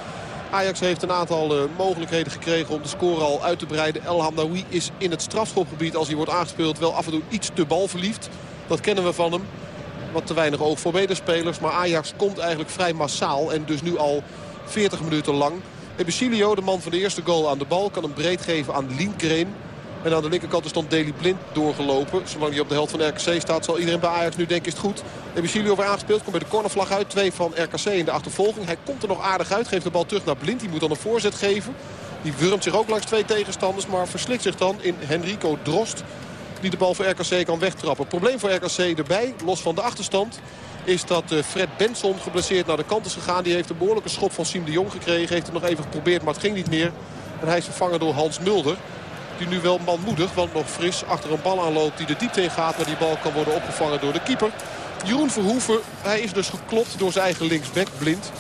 Ajax heeft een aantal uh, mogelijkheden gekregen om de score al uit te breiden. El Hamdawi is in het strafschopgebied als hij wordt aangespeeld wel af en toe iets te balverliefd. Dat kennen we van hem. Wat te weinig oog voor medespelers. Maar Ajax komt eigenlijk vrij massaal en dus nu al 40 minuten lang. Ebesilio, de man van de eerste goal aan de bal, kan hem breed geven aan Lindgren. En aan de linkerkant is dan Daley Blind doorgelopen. Zolang hij op de helft van RKC staat zal iedereen bij Ajax nu denken is het goed. Ebesilio weer aangespeeld, komt bij de cornervlag uit. Twee van RKC in de achtervolging. Hij komt er nog aardig uit, geeft de bal terug naar Blind. Die moet dan een voorzet geven. Die wurmt zich ook langs twee tegenstanders, maar verslikt zich dan in Henrico Drost. Die de bal voor RKC kan wegtrappen. Probleem voor RKC erbij, los van de achterstand is dat eh, Fred Benson geblesseerd naar de kant is gegaan. Die heeft een behoorlijke schop van Siem de Jong gekregen. Heeft het nog even geprobeerd, maar het ging niet meer. En hij is vervangen door Hans Mulder. Die nu wel manmoedig, want nog fris, achter een bal aanloopt die de diepte in gaat. Maar die bal kan worden opgevangen door de keeper. Jeroen Verhoeven, hij is dus geklopt door zijn eigen linksback, blind.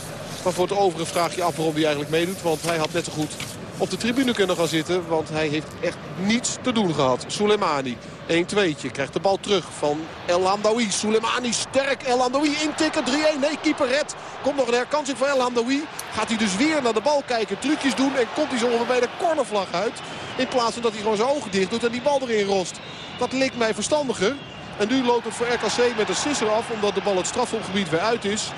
Maar voor het overige vraag je af waarom hij eigenlijk meedoet. Want hij had net zo goed op de tribune kunnen gaan zitten. Want hij heeft echt niets te doen gehad. Soleimani, 1-2'tje, krijgt de bal terug van El Hamdawi. Soleimani sterk, El intikken, 3-1. Nee, keeper red. Komt nog een herkansing van El Hamdawi. Gaat hij dus weer naar de bal kijken, trucjes doen. En komt hij zo bij de cornervlag uit. In plaats van dat hij gewoon zijn ogen dicht doet en die bal erin rost. Dat leek mij verstandiger. En nu loopt het voor RKC met een sisser af. Omdat de bal het strafhofgebied weer uit is.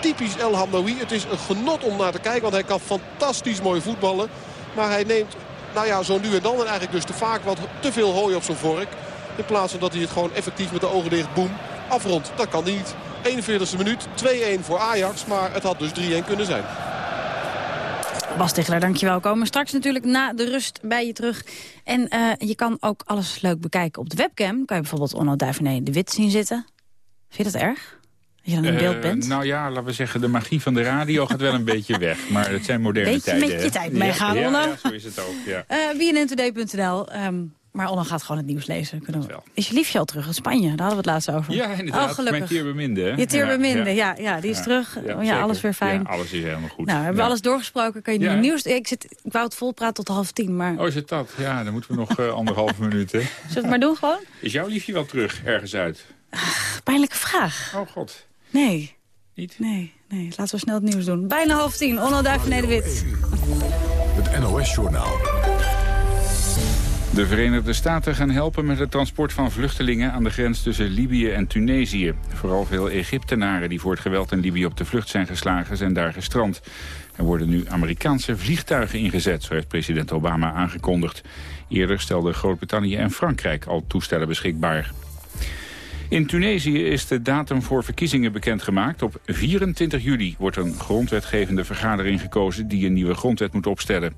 Typisch El Hamdawi. Het is een genot om naar te kijken. Want hij kan fantastisch mooi voetballen. Maar hij neemt, nou ja, zo nu en dan en eigenlijk dus te vaak wat te veel hooi op zijn vork. In plaats van dat hij het gewoon effectief met de ogen dicht, boem, afrondt. Dat kan niet. 41e minuut, 2-1 voor Ajax. Maar het had dus 3-1 kunnen zijn.
Bas Tichler, dankjewel. Komen straks natuurlijk na de rust bij je terug. En uh, je kan ook alles leuk bekijken op de webcam. Kan je bijvoorbeeld Onno Duivenet de Wit zien zitten. Vind je dat erg? Dat je dan in beeld
Uh,
bent?
nou ja, laten we zeggen, de magie van de radio gaat wel een beetje weg. Maar het zijn moderne
Beetje
tijden.
met je tijd meegaan,
ja,
Onno.
ja, zo is het ook, ja.
Uh, BNNtoday.nl. maar Onno gaat gewoon het nieuws lezen. Kunnen we... Is je liefje al terug in Spanje? Daar hadden we het laatst over.
Ja, inderdaad.
Oh, gelukkig.
Mijn teerbeminde. hè?
Je teerbeminde,
Ja,
ja, ja, die is
Ja.
terug.
Ja,
alles weer fijn.
Ja, alles is helemaal goed.
Nou, hebben we alles doorgesproken. Kan je
Ja.
nu nieuws... Ik, zit, ik wou het vol praten tot half tien, maar...
Oh, is het dat? Ja, dan moeten we nog eh, anderhalve minuut, hè?
Zullen we het maar doen gewoon?
Is jouw liefje wel terug, ergens uit?
Pijnlijke vraag.
Oh god.
Nee.
Niet?
Nee, nee. Laten we snel het nieuws doen. Bijna half tien. Onno Duiven Wit.
Het NOS-journaal.
De Verenigde Staten gaan helpen met het transport van vluchtelingen aan de grens tussen Libië en Tunesië. Vooral veel Egyptenaren die voor het geweld in Libië op de vlucht zijn geslagen zijn daar gestrand. Er worden nu Amerikaanse vliegtuigen ingezet, zo heeft president Obama aangekondigd. Eerder stelden Groot-Brittannië en Frankrijk al toestellen beschikbaar. In Tunesië is de datum voor verkiezingen bekendgemaakt. Op 24 juli wordt een grondwetgevende vergadering gekozen... die een nieuwe grondwet moet opstellen.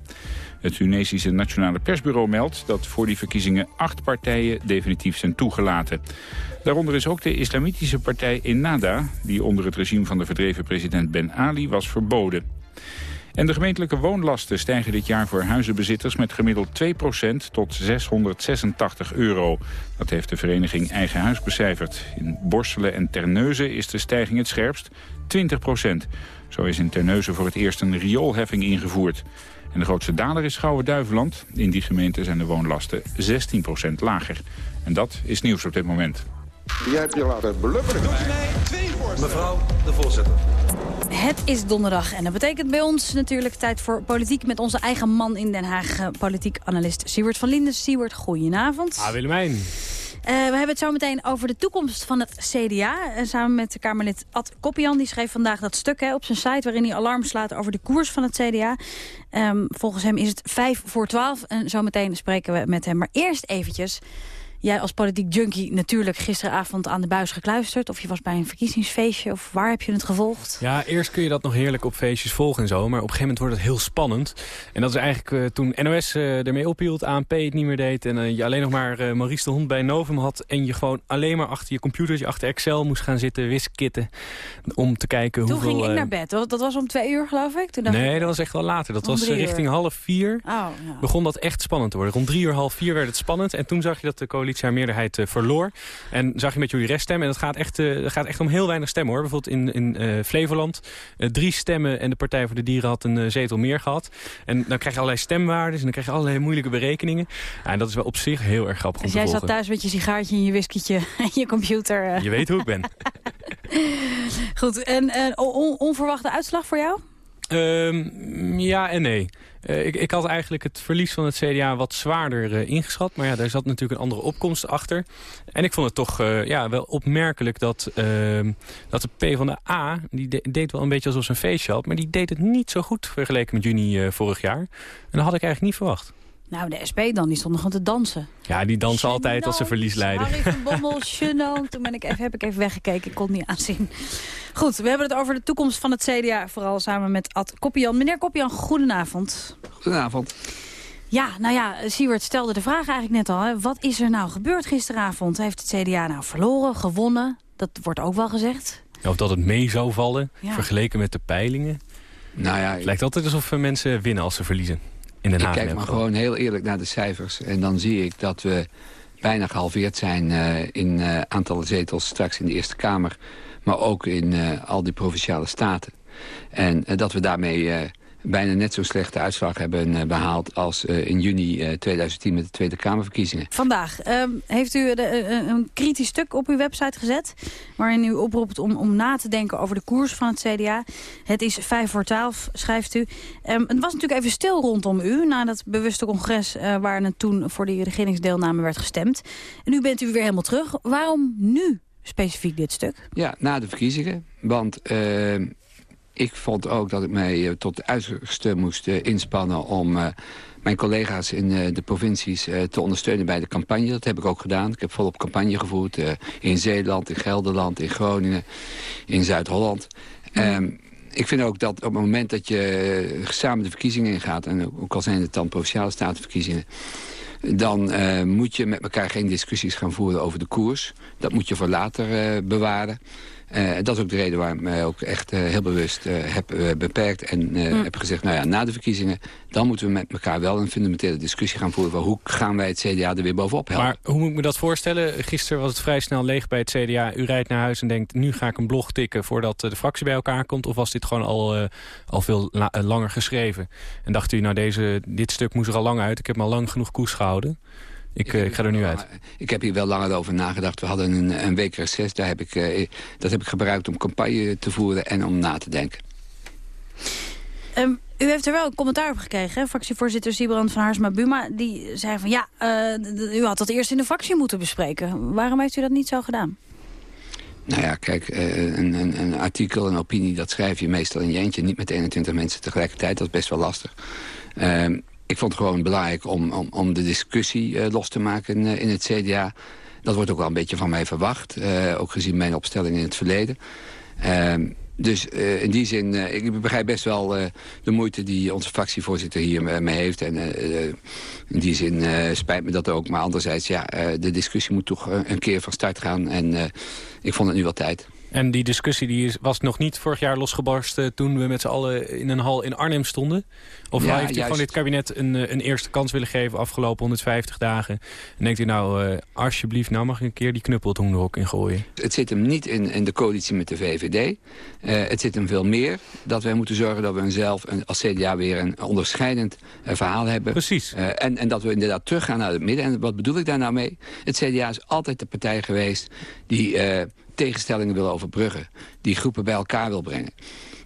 Het Tunesische Nationale Persbureau meldt dat voor die verkiezingen acht partijen definitief zijn toegelaten. Daaronder is ook de islamitische partij Ennahda, die onder het regime van de verdreven president Ben Ali was verboden.
En de gemeentelijke woonlasten stijgen dit jaar voor huizenbezitters met gemiddeld 2% tot 686 euro. Dat heeft de vereniging Eigen Huis becijferd. In Borselen en Terneuzen is de stijging het scherpst, 20%. Zo is in Terneuzen voor het eerst een rioolheffing ingevoerd. En de grootste daler is Schouwen-Duiveland. In die gemeente zijn de woonlasten 16% lager. En dat is nieuws op dit moment.
Jij hebt je laten blubberen.
Mevrouw de voorzitter.
Het is donderdag en dat betekent bij ons natuurlijk tijd voor politiek... met onze eigen man in Den Haag, eh, politiek analist Siewert van Linden. Siewert, goedenavond.
Ah, Willemijn.
Uh, we hebben het zo meteen over de toekomst van het CDA. Uh, samen met Kamerlid Ad Koppian. Die schreef vandaag dat stuk hè, op zijn site... waarin hij alarm slaat over de koers van het CDA. Um, volgens hem is het vijf voor twaalf. En zo meteen spreken we met hem. Maar eerst eventjes... Jij als politiek junkie natuurlijk gisteravond aan de buis gekluisterd. Of je was bij een verkiezingsfeestje. Of waar heb je het gevolgd?
Ja, eerst kun je dat nog heerlijk op feestjes volgen en zo. Maar op een gegeven moment wordt het heel spannend. En dat is eigenlijk uh, toen NOS uh, ermee ophield, ANP het niet meer deed... en uh, je alleen nog maar Maurice de Hond bij Novum had... en je gewoon alleen maar achter je computertje, achter Excel moest gaan zitten, wiskitten... om te kijken
toen
hoeveel...
Toen ging ik naar bed. Dat was om twee uur, geloof ik? Toen
nee, dat was echt wel later. Dat was richting half vier.
Oh, ja.
Begon dat echt spannend te worden. Rond drie uur, half vier werd het spannend. En toen zag je dat de coalitie haar meerderheid verloor. En zag je met jullie reststemmen. En dat gaat echt, uh, gaat echt om heel weinig stemmen hoor. Bijvoorbeeld in, in uh, Flevoland. Drie stemmen en de Partij voor de Dieren had een zetel meer gehad. En dan krijg je allerlei stemwaardes. En dan krijg je allerlei moeilijke berekeningen. En dat is wel op zich heel erg grappig
dus jij
volgen.
zat thuis met je sigaartje en je whiskietje en je computer.
Je weet hoe ik ben.
Goed, en on onverwachte uitslag voor jou?
Um, ja en nee. Uh, ik, ik, had eigenlijk het verlies van het CDA wat zwaarder uh, ingeschat. Maar ja, daar zat natuurlijk een andere opkomst achter. En ik vond het toch uh, ja, wel opmerkelijk dat, ehm, dat de PvdA... die de, deed wel een beetje alsof ze een feestje had... maar die deed het niet zo goed vergeleken met juni vorig jaar. En dat had ik eigenlijk niet verwacht.
Nou, de SP dan, die stonden gewoon te dansen.
Ja, die dansen Genant, altijd als ze verlies leiden.
Harry van Bommel, Genant. Toen ben ik even, heb ik even weggekeken, ik kon het niet aanzien. Goed, we hebben het over de toekomst van het CDA. Vooral samen met Ad Koppian. Meneer Koppian, goedenavond.
Goedenavond.
Ja, nou ja, Siewert stelde de vraag eigenlijk net al. Hè. Wat is er nou gebeurd gisteravond? Heeft het CDA nou verloren, gewonnen? Dat wordt ook wel gezegd.
Ja, of dat het mee zou vallen, ja. vergeleken met de peilingen.
Nou ja,
het lijkt altijd alsof mensen winnen als ze verliezen. In Den Haag
ik kijk maar gewoon heel eerlijk naar de cijfers. En dan zie ik dat we bijna gehalveerd zijn uh, in uh, aantallen zetels straks in de Eerste Kamer. Maar ook in uh, al die provinciale staten. En dat we daarmee bijna net zo'n slechte uitslag hebben uh, behaald... als uh, in juni uh, 2010 met de Tweede Kamerverkiezingen.
Vandaag um, heeft u de, een kritisch stuk op uw website gezet... waarin u oproept om, om na te denken over de koers van het CDA. Het is vijf voor twaalf, schrijft u. Um, het was natuurlijk even stil rondom u... na dat bewuste congres waar het toen voor die regeringsdeelname werd gestemd. En nu bent u weer helemaal terug. Waarom nu specifiek dit stuk?
Ja, na de verkiezingen. Want ik vond ook dat ik mij uh, tot het uiterste moest uh, inspannen om uh, mijn collega's in de provincies te ondersteunen bij de campagne. Dat heb ik ook gedaan. Ik heb volop campagne gevoerd in Zeeland, in Gelderland, in Groningen, in Zuid-Holland. Um, ik vind ook dat op het moment dat je samen de verkiezingen ingaat... en ook al zijn het dan provinciale statenverkiezingen... dan uh, moet je met elkaar geen discussies gaan voeren over de koers. Dat moet je voor later uh, bewaren. Uh, dat is ook de reden waarom ik mij ook echt uh, heel bewust uh, heb beperkt. En mm. heb gezegd, nou ja, na de verkiezingen... dan moeten we met elkaar wel een fundamentele discussie gaan voeren... van hoe gaan wij het CDA er weer bovenop helpen.
Maar hoe moet ik me dat voorstellen? Gisteren was het vrij snel leeg bij het CDA. U rijdt naar huis en denkt, nu ga ik een blog tikken... voordat de fractie bij elkaar komt? Of was dit gewoon al, al veel la langer geschreven? En dacht u, nou, deze, dit stuk moest er al lang uit. Ik heb me al lang genoeg koers gehouden. Ik, ik, ga er nu uit.
Ik heb hier wel langer over nagedacht. We hadden een, een week reces. Daar heb ik, uh, dat heb ik gebruikt om campagne te voeren en om na te denken.
Um, u heeft er wel een commentaar op gekregen. Hè? Fractievoorzitter Sibrand van Haarsma-Buma. Die zei van ja, uh, u had dat eerst in de fractie moeten bespreken. Waarom heeft u dat niet zo gedaan?
Nou ja, kijk, een, een, een artikel, een opinie, dat schrijf je meestal in je eentje. Niet met 21 mensen tegelijkertijd. Dat is best wel lastig. Um, ik vond het gewoon belangrijk om, om, om de discussie uh, los te maken in, uh, in, het CDA. Dat wordt ook wel een beetje van mij verwacht. Uh, ook gezien mijn opstelling in het verleden. dus in die zin, ik begrijp best wel de moeite die onze fractievoorzitter hier mee heeft. En in die zin spijt me dat ook. Maar anderzijds, ja, de discussie moet toch een keer van start gaan. En ik vond het nu wel tijd.
En die discussie die was nog niet vorig jaar losgebarsten... toen we met z'n allen in een hal in Arnhem stonden? Of
Ja,
heeft u gewoon dit kabinet een, eh, een eerste kans willen geven... afgelopen 150 dagen? En denkt u nou, eh, alsjeblieft, nou mag ik een keer die knuppel het hoenderhok ingooien?
Het zit hem niet in, in de coalitie met de VVD. Eh, het zit hem veel meer dat wij moeten zorgen dat we onszelf een, als CDA weer een onderscheidend verhaal hebben.
Precies.
en, en dat we inderdaad teruggaan naar het midden. En wat bedoel ik daar nou mee? Het CDA is altijd de partij geweest die tegenstellingen wil overbruggen. Die groepen bij elkaar wil brengen.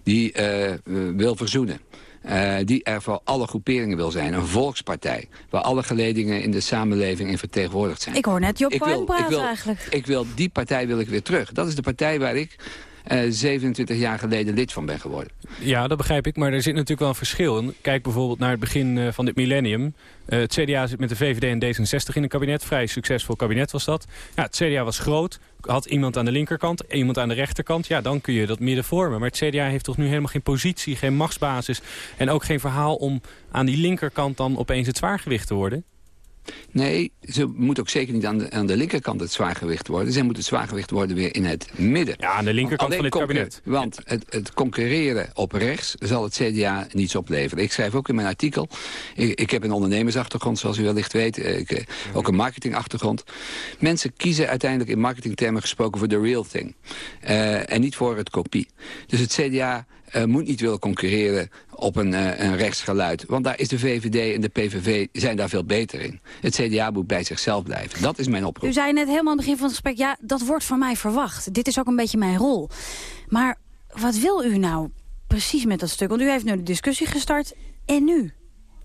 Die eh, eh, wil verzoenen. Eh, die er voor alle groeperingen wil zijn. Een volkspartij. Waar alle geledingen in de samenleving in vertegenwoordigd zijn.
Ik hoor net Job Cohen praten eigenlijk.
Ik wil die partij wil ik weer terug. Dat is de partij waar ik 27 jaar geleden lid van ben geworden.
Ja, dat begrijp ik, maar er zit natuurlijk wel een verschil. Kijk bijvoorbeeld naar het begin eh, van dit millennium. Eh, het CDA zit met de VVD en D66 in een kabinet. Vrij succesvol kabinet was dat. Ja, het CDA was groot, had iemand aan de linkerkant, iemand aan de rechterkant. Ja, dan kun je dat midden vormen. Maar het CDA heeft toch nu helemaal geen positie, geen machtsbasis... en ook geen verhaal om aan die linkerkant dan opeens het zwaargewicht te worden?
Nee, ze moet ook zeker niet aan de, aan de linkerkant het zwaargewicht worden. Zij moet het zwaargewicht worden weer in het midden.
Ja, aan de linkerkant van dit kabinet.
Want het, het concurreren op rechts zal het CDA niets opleveren. Ik schrijf ook in mijn artikel... Ik, ik heb een ondernemersachtergrond, zoals u wellicht weet. Ik, eh, ook een marketingachtergrond. Mensen kiezen uiteindelijk in marketingtermen gesproken voor de real thing. Eh, en niet voor het kopie. Dus het CDA moet niet willen concurreren op een, eh, een rechtsgeluid. Want daar is de VVD en de PVV zijn daar veel beter in. Het CDA moet bij zichzelf blijven. Dat is mijn oproep.
U zei net helemaal aan het begin van het gesprek... ja, dat wordt van mij verwacht. Dit is ook een beetje mijn rol. Maar wat wil u nou precies met dat stuk? Want u heeft nu de discussie gestart. En nu?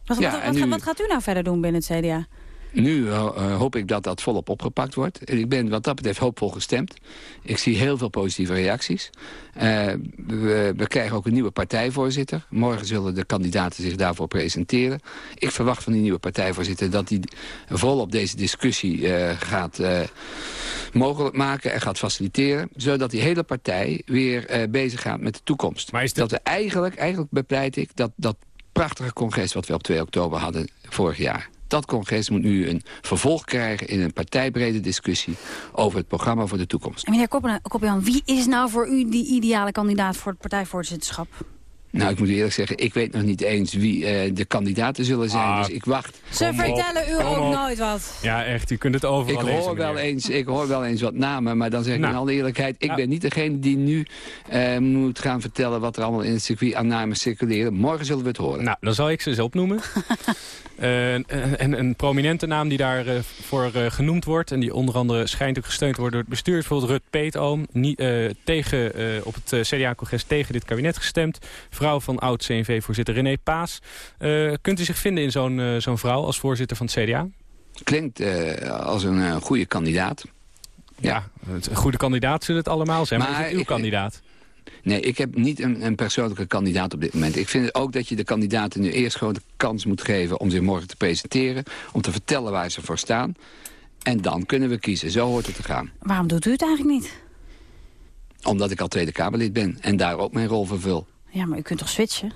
Wat,
Ja, en
wat gaat u nou verder doen binnen het CDA?
Nu eh, eh, hoop ik dat dat volop opgepakt wordt. En Ik ben wat dat betreft hoopvol gestemd. Ik zie heel veel positieve reacties. Eh, we, we krijgen ook een nieuwe partijvoorzitter. Morgen zullen de kandidaten zich daarvoor presenteren. Ik verwacht van die nieuwe partijvoorzitter dat hij volop deze discussie gaat mogelijk maken en gaat faciliteren. Zodat die hele partij weer bezig gaat met de toekomst. Dat we eigenlijk, eigenlijk bepleit ik dat dat prachtige congres wat we op 2 oktober hadden vorig jaar. Dat congres moet nu een vervolg krijgen in een partijbrede discussie over het programma voor de toekomst.
En meneer Koppian, wie is nou voor u die ideale kandidaat voor het partijvoorzitterschap?
Nou, ik moet u eerlijk zeggen, ik weet nog niet eens wie eh, de kandidaten zullen zijn. dus ik wacht.
Ze vertellen u ook
op.
nooit wat.
Ja, echt, u kunt het overal
Ik
lezen,
hoor, wel eens, ik hoor wel eens wat namen, maar dan zeg ik
Nou.
in alle eerlijkheid... ik
Ja.
ben niet degene die nu eh, moet gaan vertellen wat er allemaal in het circuit aan namen circuleren. Morgen zullen we het horen.
Nou, dan zal ik ze eens opnoemen. Eh, en een, een prominente naam die daarvoor voor eh, genoemd wordt... en die onder andere schijnt ook gesteund te worden door het bestuur... bijvoorbeeld Rut Peetoom, niet, eh, tegen, eh, op het eh, CDA-congres tegen dit kabinet gestemd. Vrouw van oud-CNV-voorzitter René Paas. Eh, kunt u zich vinden in zo'n eh, zo'n vrouw als voorzitter van het CDA?
Klinkt eh, als een eh, goede kandidaat.
Ja, een goede kandidaat zullen het allemaal zijn, maar,
Maar
is het uw
ik-
kandidaat?
Nee, ik heb niet een, een persoonlijke kandidaat op dit moment. Ik vind ook dat je de kandidaten nu eerst gewoon de kans moet geven... om zich morgen te presenteren, om te vertellen waar ze voor staan. En dan kunnen we kiezen. Zo hoort het te gaan.
Waarom doet u het eigenlijk niet?
Omdat ik al Tweede Kamerlid ben en daar ook mijn rol vervul.
Ja, maar u kunt toch switchen?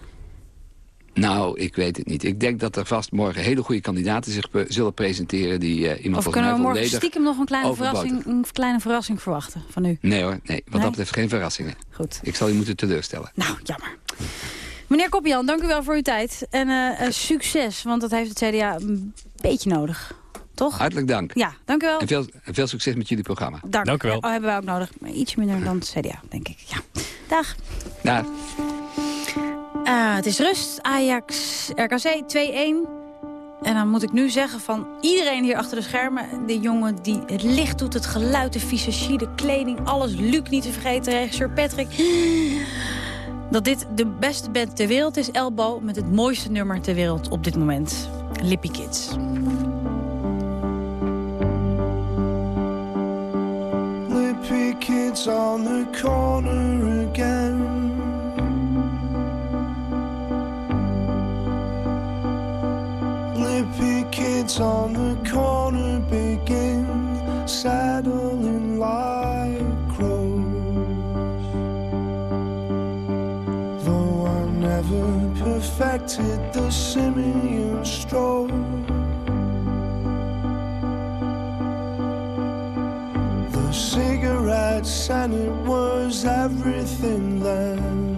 Nou, ik weet het niet. Ik denk dat er vast morgen hele goede kandidaten zich pre- zullen presenteren... die eh, iemand
Of kunnen we morgen stiekem nog een kleine verrassing, een kleine verrassing verwachten van u?
Nee hoor, nee. Wat
Nee?
dat betreft geen verrassingen.
Goed.
Ik zal u moeten teleurstellen.
Nou, jammer. Meneer Koppian, dank u wel voor uw tijd. En eh, eh, succes, want dat heeft het CDA een beetje nodig. Toch?
Hartelijk dank.
Ja, dank u wel.
En veel, veel succes met jullie programma.
Dank, u wel. Oh, hebben wij ook nodig. Maar iets minder dan het CDA, denk ik. Ja. Dag.
Dag.
Eh, het is rust. Ajax, RKC 2-1. En dan moet ik nu zeggen van iedereen hier achter de schermen... de jongen die het licht doet, het geluid, de visagie, de kleding... alles, Luc niet te vergeten, regisseur Patrick... dat dit de beste band ter wereld is, Elbow... met het mooiste nummer ter wereld op dit moment. Lippy Kids.
Lippy kids on the corner again. Lippy kids on the corner begin saddling like crows. Though I never perfected the simian stroll. The
cigarettes, and it was everything then.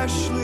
A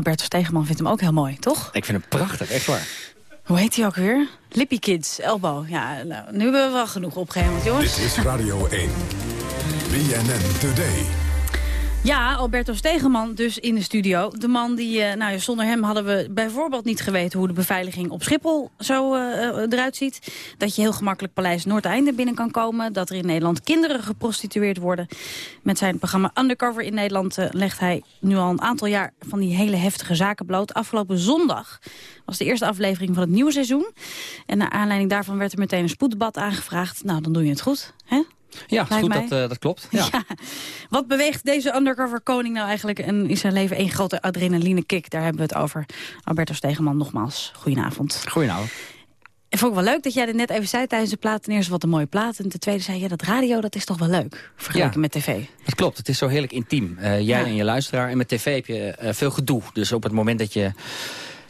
Alberto Stegeman vindt hem ook heel mooi, toch?
Ik vind hem prachtig, echt waar.
Hoe heet hij ook weer? Lippy Kids, Elbow. Ja, nou, nu hebben we wel genoeg opgehemeld, jongens.
Dit is Radio 1. BNN Today.
Ja, Alberto Stegeman dus in de studio. De man die, eh, nou zonder hem hadden we bijvoorbeeld niet geweten... hoe de beveiliging op Schiphol zo eh, eh, eruit ziet. Dat je heel gemakkelijk Paleis Noordeinde binnen kan komen. Dat er in Nederland kinderen geprostitueerd worden. Met zijn programma Undercover in Nederland legt hij nu al een aantal jaar... van die hele heftige zaken bloot. Afgelopen zondag was de eerste aflevering van het nieuwe seizoen. En naar aanleiding daarvan werd er meteen een spoeddebat aangevraagd. Nou, dan doe je het goed, hè?
Ja, is goed, dat, eh, dat klopt. Ja.
Ja. Wat beweegt deze undercover koning nou eigenlijk? En is zijn leven één grote adrenaline kick? Daar hebben we het over. Alberto Stegeman, nogmaals, goedenavond.
Goedenavond.
Ik vond het wel leuk dat jij er net even zei tijdens de plaat. Ten eerste wat een mooie plaat. En ten tweede zei je, dat radio dat is toch wel leuk. Vergeleken
Ja.
met tv.
Dat klopt, het is zo heerlijk intiem. Eh, jij
Ja.
en je luisteraar. En met tv heb je eh, veel gedoe. Dus op het moment dat je,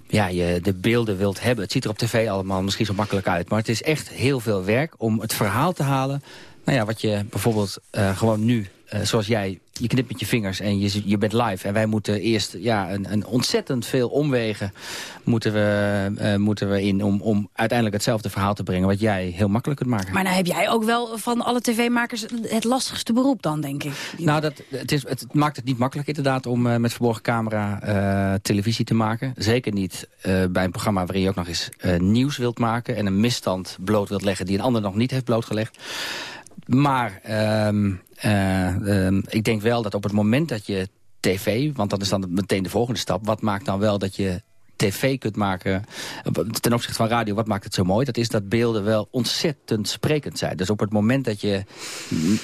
ja, je de beelden wilt hebben... het ziet er op tv allemaal misschien zo makkelijk uit... maar het is echt heel veel werk om het verhaal te halen... Nou ja, wat je bijvoorbeeld eh, gewoon nu, eh, zoals jij... je knipt met je vingers en je, je bent live. En wij moeten eerst ja, een, een ontzettend veel omwegen moeten we, eh, moeten we in... Om, om uiteindelijk hetzelfde verhaal te brengen... wat jij heel makkelijk kunt maken.
Maar nou heb jij ook wel van alle tv-makers het lastigste beroep dan, denk ik.
Nou, dat, het, is, het maakt het niet makkelijk inderdaad om met verborgen camera televisie te maken. Zeker niet bij een programma waarin je ook nog eens nieuws wilt maken... en een misstand bloot wilt leggen die een ander nog niet heeft blootgelegd. Maar ehm, eh, ehm, ik denk wel dat op het moment dat je tv... want dat is dan meteen de volgende stap... wat maakt dan wel dat je tv kunt maken ten opzichte van radio, wat maakt het zo mooi? Dat is dat beelden wel ontzettend sprekend zijn. Dus op het moment dat je...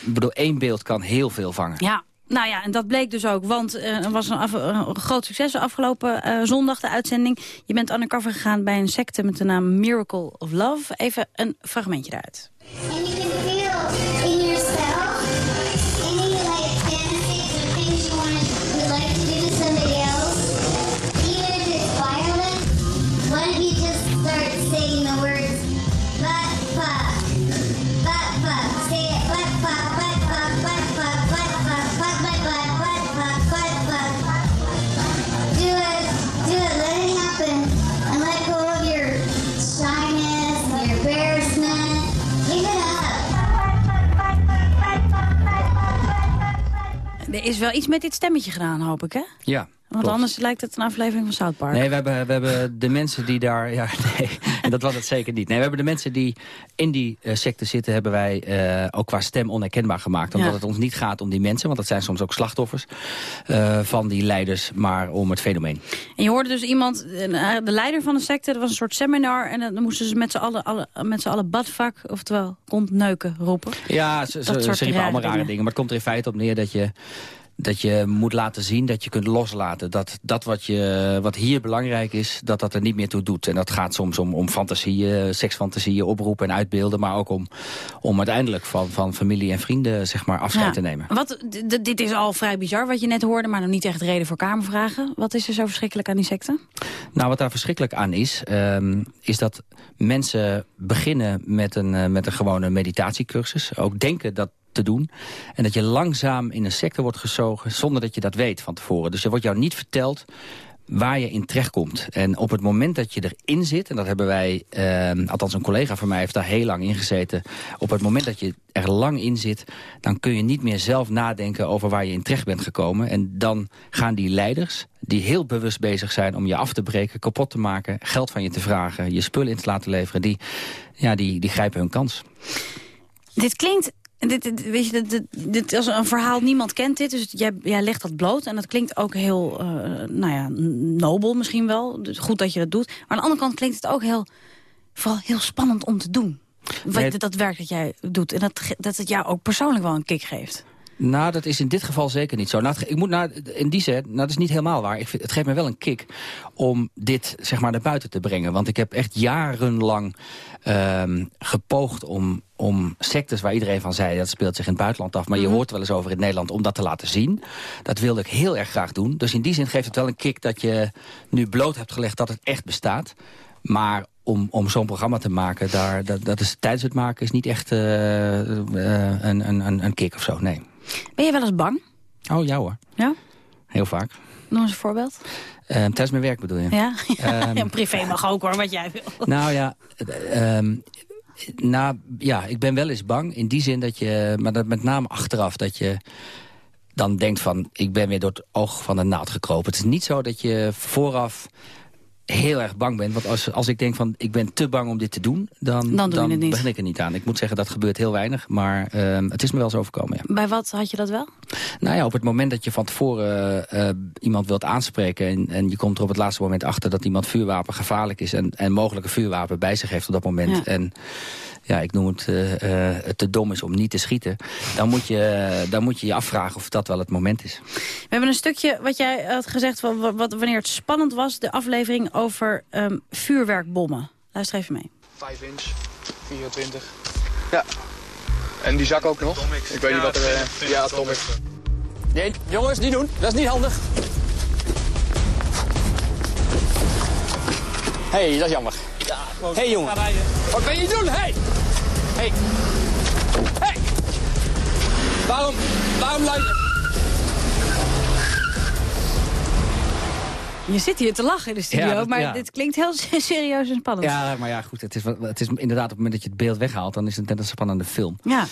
Ik bedoel, één beeld kan heel veel vangen.
Ja, nou ja, en dat bleek dus ook, want uh, er was een, groot succes afgelopen uh, zondag, de uitzending. Je bent undercover gegaan bij een secte met de naam Miracle of Love. Even een fragmentje eruit. Is wel iets met dit stemmetje gedaan, hoop ik, hè?
Ja,
Want anders lijkt het een aflevering van South Park.
Nee, we hebben, we hebben de mensen die daar... Ja, nee, dat was het zeker niet. Nee, we hebben de mensen die in die uh, secte zitten... hebben wij uh, ook qua stem onherkenbaar gemaakt. Omdat
Ja.
het ons niet gaat om die mensen... want dat zijn soms ook slachtoffers uh, van die leiders... maar om het fenomeen.
En je hoorde dus iemand, eh, de leider van de secte, er was een soort seminar... en dan moesten ze met z'n allen, alle, met z'n allen badvak, oftewel kontneuken roepen.
Ja, ze, ze,
Dat
ze riepen allemaal
rare
rare dingen.
dingen.
Maar het komt er in feite op neer dat je dat je moet laten zien, dat je kunt loslaten. Dat dat wat, je, wat hier belangrijk is, dat dat er niet meer toe doet. En dat gaat soms om, om fantasieën, seksfantasieën oproepen en uitbeelden... maar ook om, om uiteindelijk van, van familie en vrienden zeg maar, afscheid
Ja.
te nemen.
Wat, dit is al vrij bizar wat je net hoorde, maar nog niet echt reden voor kamervragen. Wat is er zo verschrikkelijk aan die secte?
Nou, wat daar verschrikkelijk aan is, ehm, is dat mensen beginnen met een, eh, met een gewone meditatiecursus. Ook denken dat te doen. En dat je langzaam in een secte wordt gezogen zonder dat je dat weet van tevoren. Dus er wordt jou niet verteld waar je in terechtkomt. En op het moment dat je erin zit, en dat hebben wij, eh, althans een collega van mij heeft daar heel lang in gezeten. Op het moment dat je er lang in zit, dan kun je niet meer zelf nadenken over waar je in terecht bent gekomen. En dan gaan die leiders, die heel bewust bezig zijn om je af te breken, kapot te maken, geld van je te vragen, je spullen in te laten leveren, die, ja, die, die grijpen hun kans.
Dit klinkt... Dit, dit- weet je, dit, dit, is een verhaal, niemand kent dit, dus jij, jij legt dat bloot. En dat klinkt ook heel, eh, nou ja, nobel misschien wel. Dus goed dat je dat doet. Maar aan de andere kant klinkt het ook heel, vooral heel spannend om te doen. Wat,
Nee,
dat werk dat jij doet. En dat, dat het jou ook persoonlijk wel een kick geeft.
Nou, dat is in dit geval zeker niet zo. Nou, ik moet naar, in die zin, nou, dat is niet helemaal waar. Ik vind, het geeft me wel een kick om dit zeg maar naar buiten te brengen. Want ik heb echt jarenlang ehm, gepoogd om, om sectes waar iedereen van zei... dat speelt zich in het buitenland af, maar je hoort er wel eens over in Nederland... om dat te laten zien. Dat wilde ik heel erg graag doen. Dus in die zin geeft het wel een kick dat je nu bloot hebt gelegd dat het echt bestaat. Maar om, om zo'n programma te maken, daar, dat, dat is, tijdens het maken is niet echt eh, eh, een, een, een, een kick of zo, nee.
Ben je wel eens bang?
Oh, ja hoor.
Ja?
Heel vaak.
Noem eens een voorbeeld.
Uh, tijdens mijn werk bedoel je?
Ja? Ja, privé mag ook hoor, wat jij wil.
Nou ja, nou, ja, ik ben wel eens bang. In die zin dat je, maar dat met name achteraf, dat je dan denkt van... ik ben weer door het oog van de naald gekropen. Het is niet zo dat je vooraf heel erg bang bent. Want als, als ik denk van ik ben te bang om dit te doen... dan,
Dan
begin ik er niet aan. Ik moet zeggen, dat gebeurt heel weinig. Maar ehm, het is me wel eens overkomen, ja.
Bij wat had je dat wel?
Nou ja, op het moment dat je van tevoren eh, iemand wilt aanspreken... En, en je komt er op het laatste moment achter dat iemand vuurwapen gevaarlijk is... en, en mogelijk een vuurwapen bij zich heeft op dat moment...
Ja.
En ja, ik noem het eh, eh, te dom is om niet te schieten... Dan moet, je, dan moet je je afvragen of dat wel het moment is.
We hebben een stukje wat jij had gezegd, van wa- wat, wanneer het spannend was... de aflevering over ehm, vuurwerkbommen. Luister even mee.
5 inch, 24. Ja. En die zak ook nog. Ik weet niet wat er... eh, ja, Atomic.
Nee, jongens, niet doen. Dat is niet handig. Hé, hey, dat is jammer. Hé, hey, jongen. Wat ben je doen? Hé! Hey. Hé! Hey. Hé! Hey. Waarom, waarom luister...
Je zit hier te lachen in de studio,
Ja, dat-
maar
ja.
dit klinkt heel serieus en spannend.
Ja, maar ja, goed. Het is, het is inderdaad op het moment dat je het beeld weghaalt... dan is het net een spannende film.
Ja.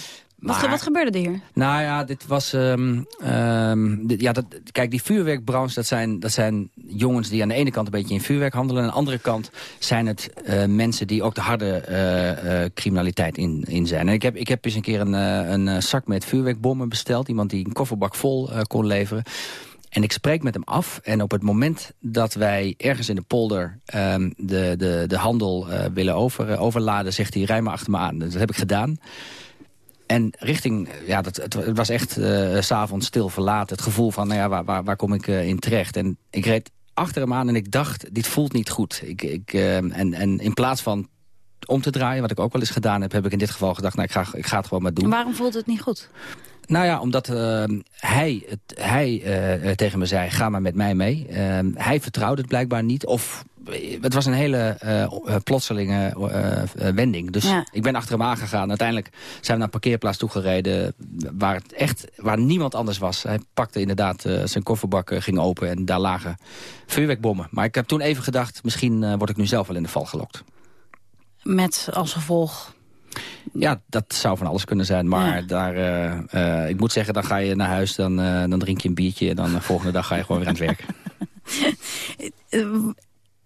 Wat,
Maar-
wat gebeurde er hier?
Nou ja, dit was... ehm, ehm, dit- ja, dat, kijk, die vuurwerkbranche, dat zijn, dat zijn jongens die aan de ene kant een beetje in vuurwerk handelen. Aan de andere kant zijn het eh, mensen die ook de harde eh, eh, criminaliteit in, in zijn. En ik heb, ik heb eens een keer een, een zak met vuurwerkbommen besteld. Iemand die een kofferbak vol kon leveren.
En ik spreek met hem af. En op het moment dat wij ergens in de polder ehm, de, de, de handel willen over, overladen... zegt hij, rij maar achter me aan. Dat heb ik gedaan. En richting, ja, dat, het, was echt eh, s s'avonds stil verlaten. Het gevoel van, nou ja, waar, waar, waar kom ik eh, in terecht? En ik reed achter hem aan en ik dacht, dit voelt niet goed. Ik, ik, eh, en, en in plaats van om te draaien, wat ik ook wel eens gedaan heb... heb ik in dit geval gedacht, nou, ik ga, ik ga het gewoon maar doen.
Waarom voelt het niet goed?
Nou ja, omdat uh, hij, het, hij uh, tegen me zei, ga maar met mij mee. Uh, hij vertrouwde het blijkbaar niet. Of het was een hele plotselinge wending. Dus
Ja.
ik ben achter hem aangegaan. Uiteindelijk zijn we naar een parkeerplaats toegereden... waar, het echt, waar niemand anders was. Hij pakte inderdaad zijn kofferbak, ging open... en daar lagen vuurwerkbommen. Maar ik heb toen even gedacht... misschien word ik nu zelf wel in de val gelokt.
Met als gevolg...
Ja, dat zou van alles kunnen zijn. Maar daar, eh, eh, ik moet zeggen, dan ga je naar huis, dan, eh, dan drink je een biertje... en dan de volgende dag ga je gewoon weer aan het werk.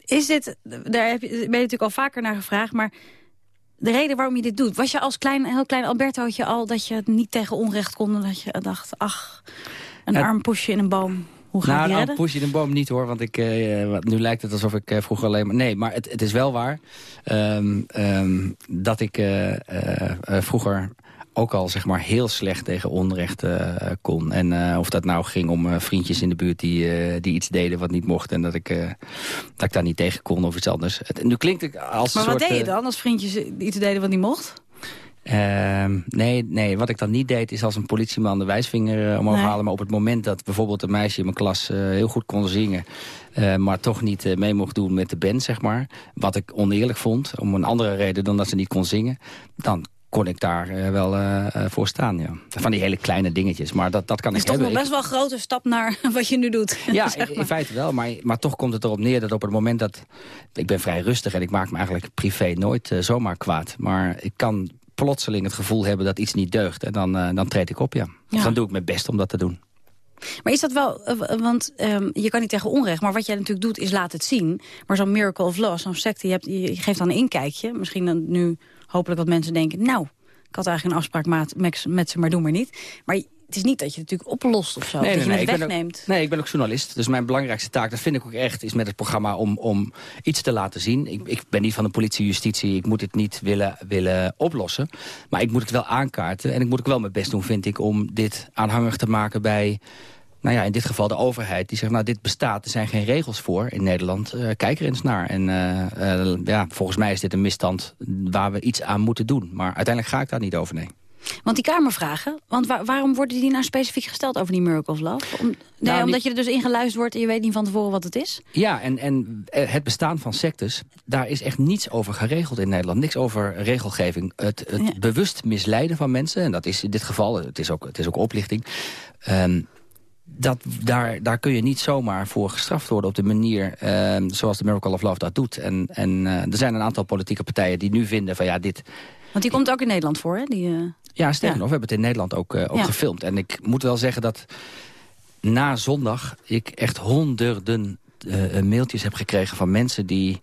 Is dit, daar heb je, ben je natuurlijk al vaker naar gevraagd, maar de reden waarom je dit doet... was je als klein, heel klein Albertootje al dat je het niet tegen onrecht kon... en dat je dacht, ach, een
Het-
arm poesje in een boom, hoe ga ik
nou,
die
nou
redden?
push je een boom niet hoor, want ik, wat- nu lijkt het alsof ik eh, vroeger alleen maar... Nee, maar het, het is wel waar ehm, ehm, dat ik eh, vroeger ook al zeg maar heel slecht tegen onrecht eh, kon. En eh, of dat nou ging om eh, vriendjes in de buurt die, die iets deden wat niet mocht... en dat ik, dat ik daar niet tegen kon of iets anders. Het, nu klinkt ik als
Maar wat
soort...
deed je dan als vriendjes iets deden wat niet mocht?
Ehm, nee, nee, wat ik dan niet deed is als een politieman de wijsvinger omhoog
Nee.
halen. Maar op het moment dat bijvoorbeeld een meisje in mijn klas heel goed kon zingen... maar toch niet mee mocht doen met de band, zeg maar. Wat ik oneerlijk vond, om een andere reden dan dat ze niet kon zingen... dan kon ik daar eh, wel eh, voor staan, ja. Van die hele kleine dingetjes, maar dat, dat kan
is
ik
toch nog
hebben.
best wel een grote stap naar wat je nu doet.
Ja,
zeg
in, feite wel. Maar, maar toch komt het erop neer dat op het moment dat... Ik ben vrij rustig en ik maak me eigenlijk privé nooit zomaar kwaad. Maar ik kan plotseling het gevoel hebben dat iets niet deugt. En dan, dan treed ik op, ja.
Ja.
Dan doe ik mijn best om dat te doen.
Maar is dat wel, want ehm, je kan niet tegen onrecht, maar wat jij natuurlijk doet is laat het zien. Maar zo'n Miracle of Love, zo'n secte, je, hebt, je geeft dan een inkijkje. Misschien dan nu hopelijk wat mensen denken, nou, ik had eigenlijk een afspraak met, met ze, maar doe maar niet. Maar het is niet dat je het natuurlijk oplost of zo, dat je het wegneemt.
ook, nee, ik ben ook journalist. Dus mijn belangrijkste taak, dat vind ik ook echt... is met het programma om, om iets te laten zien. Ik, ik ben niet van de politie, justitie. Ik moet het niet willen, willen oplossen. Maar ik moet het wel aankaarten. En ik moet ook wel mijn best doen, vind ik... om dit aanhangig te maken bij... Nou ja, in dit geval de overheid. Die zegt, nou, dit bestaat. Er zijn geen regels voor in Nederland. Eh, kijk er eens naar. En eh, eh, ja, volgens mij is dit een misstand waar we iets aan moeten doen. Maar uiteindelijk ga ik daar niet over, nee.
Want die Kamervragen, want waar- waarom worden die nou specifiek gesteld over die Miracle of Love? Om, nee,
Nou,
omdat
niet-
je er dus ingeluisterd wordt en je weet niet van tevoren wat het is?
Ja, en, en het bestaan van sectes, daar is echt niets over geregeld in Nederland. Niks over regelgeving. Het, het bewust misleiden van mensen, en dat is in dit geval, het is ook, het is ook oplichting... ehm, dat, daar, daar kun je niet zomaar voor gestraft worden op de manier ehm, zoals de Miracle of Love dat doet. En, en eh, er zijn een aantal politieke partijen die nu vinden van ja, dit...
Want die komt ook in Nederland voor, hè? Die, eh,
Ja, sterker nog, we hebben het in Nederland ook, eh, ook
Ja.
gefilmd. En ik moet wel zeggen dat na zondag ik echt honderden mailtjes heb gekregen van mensen die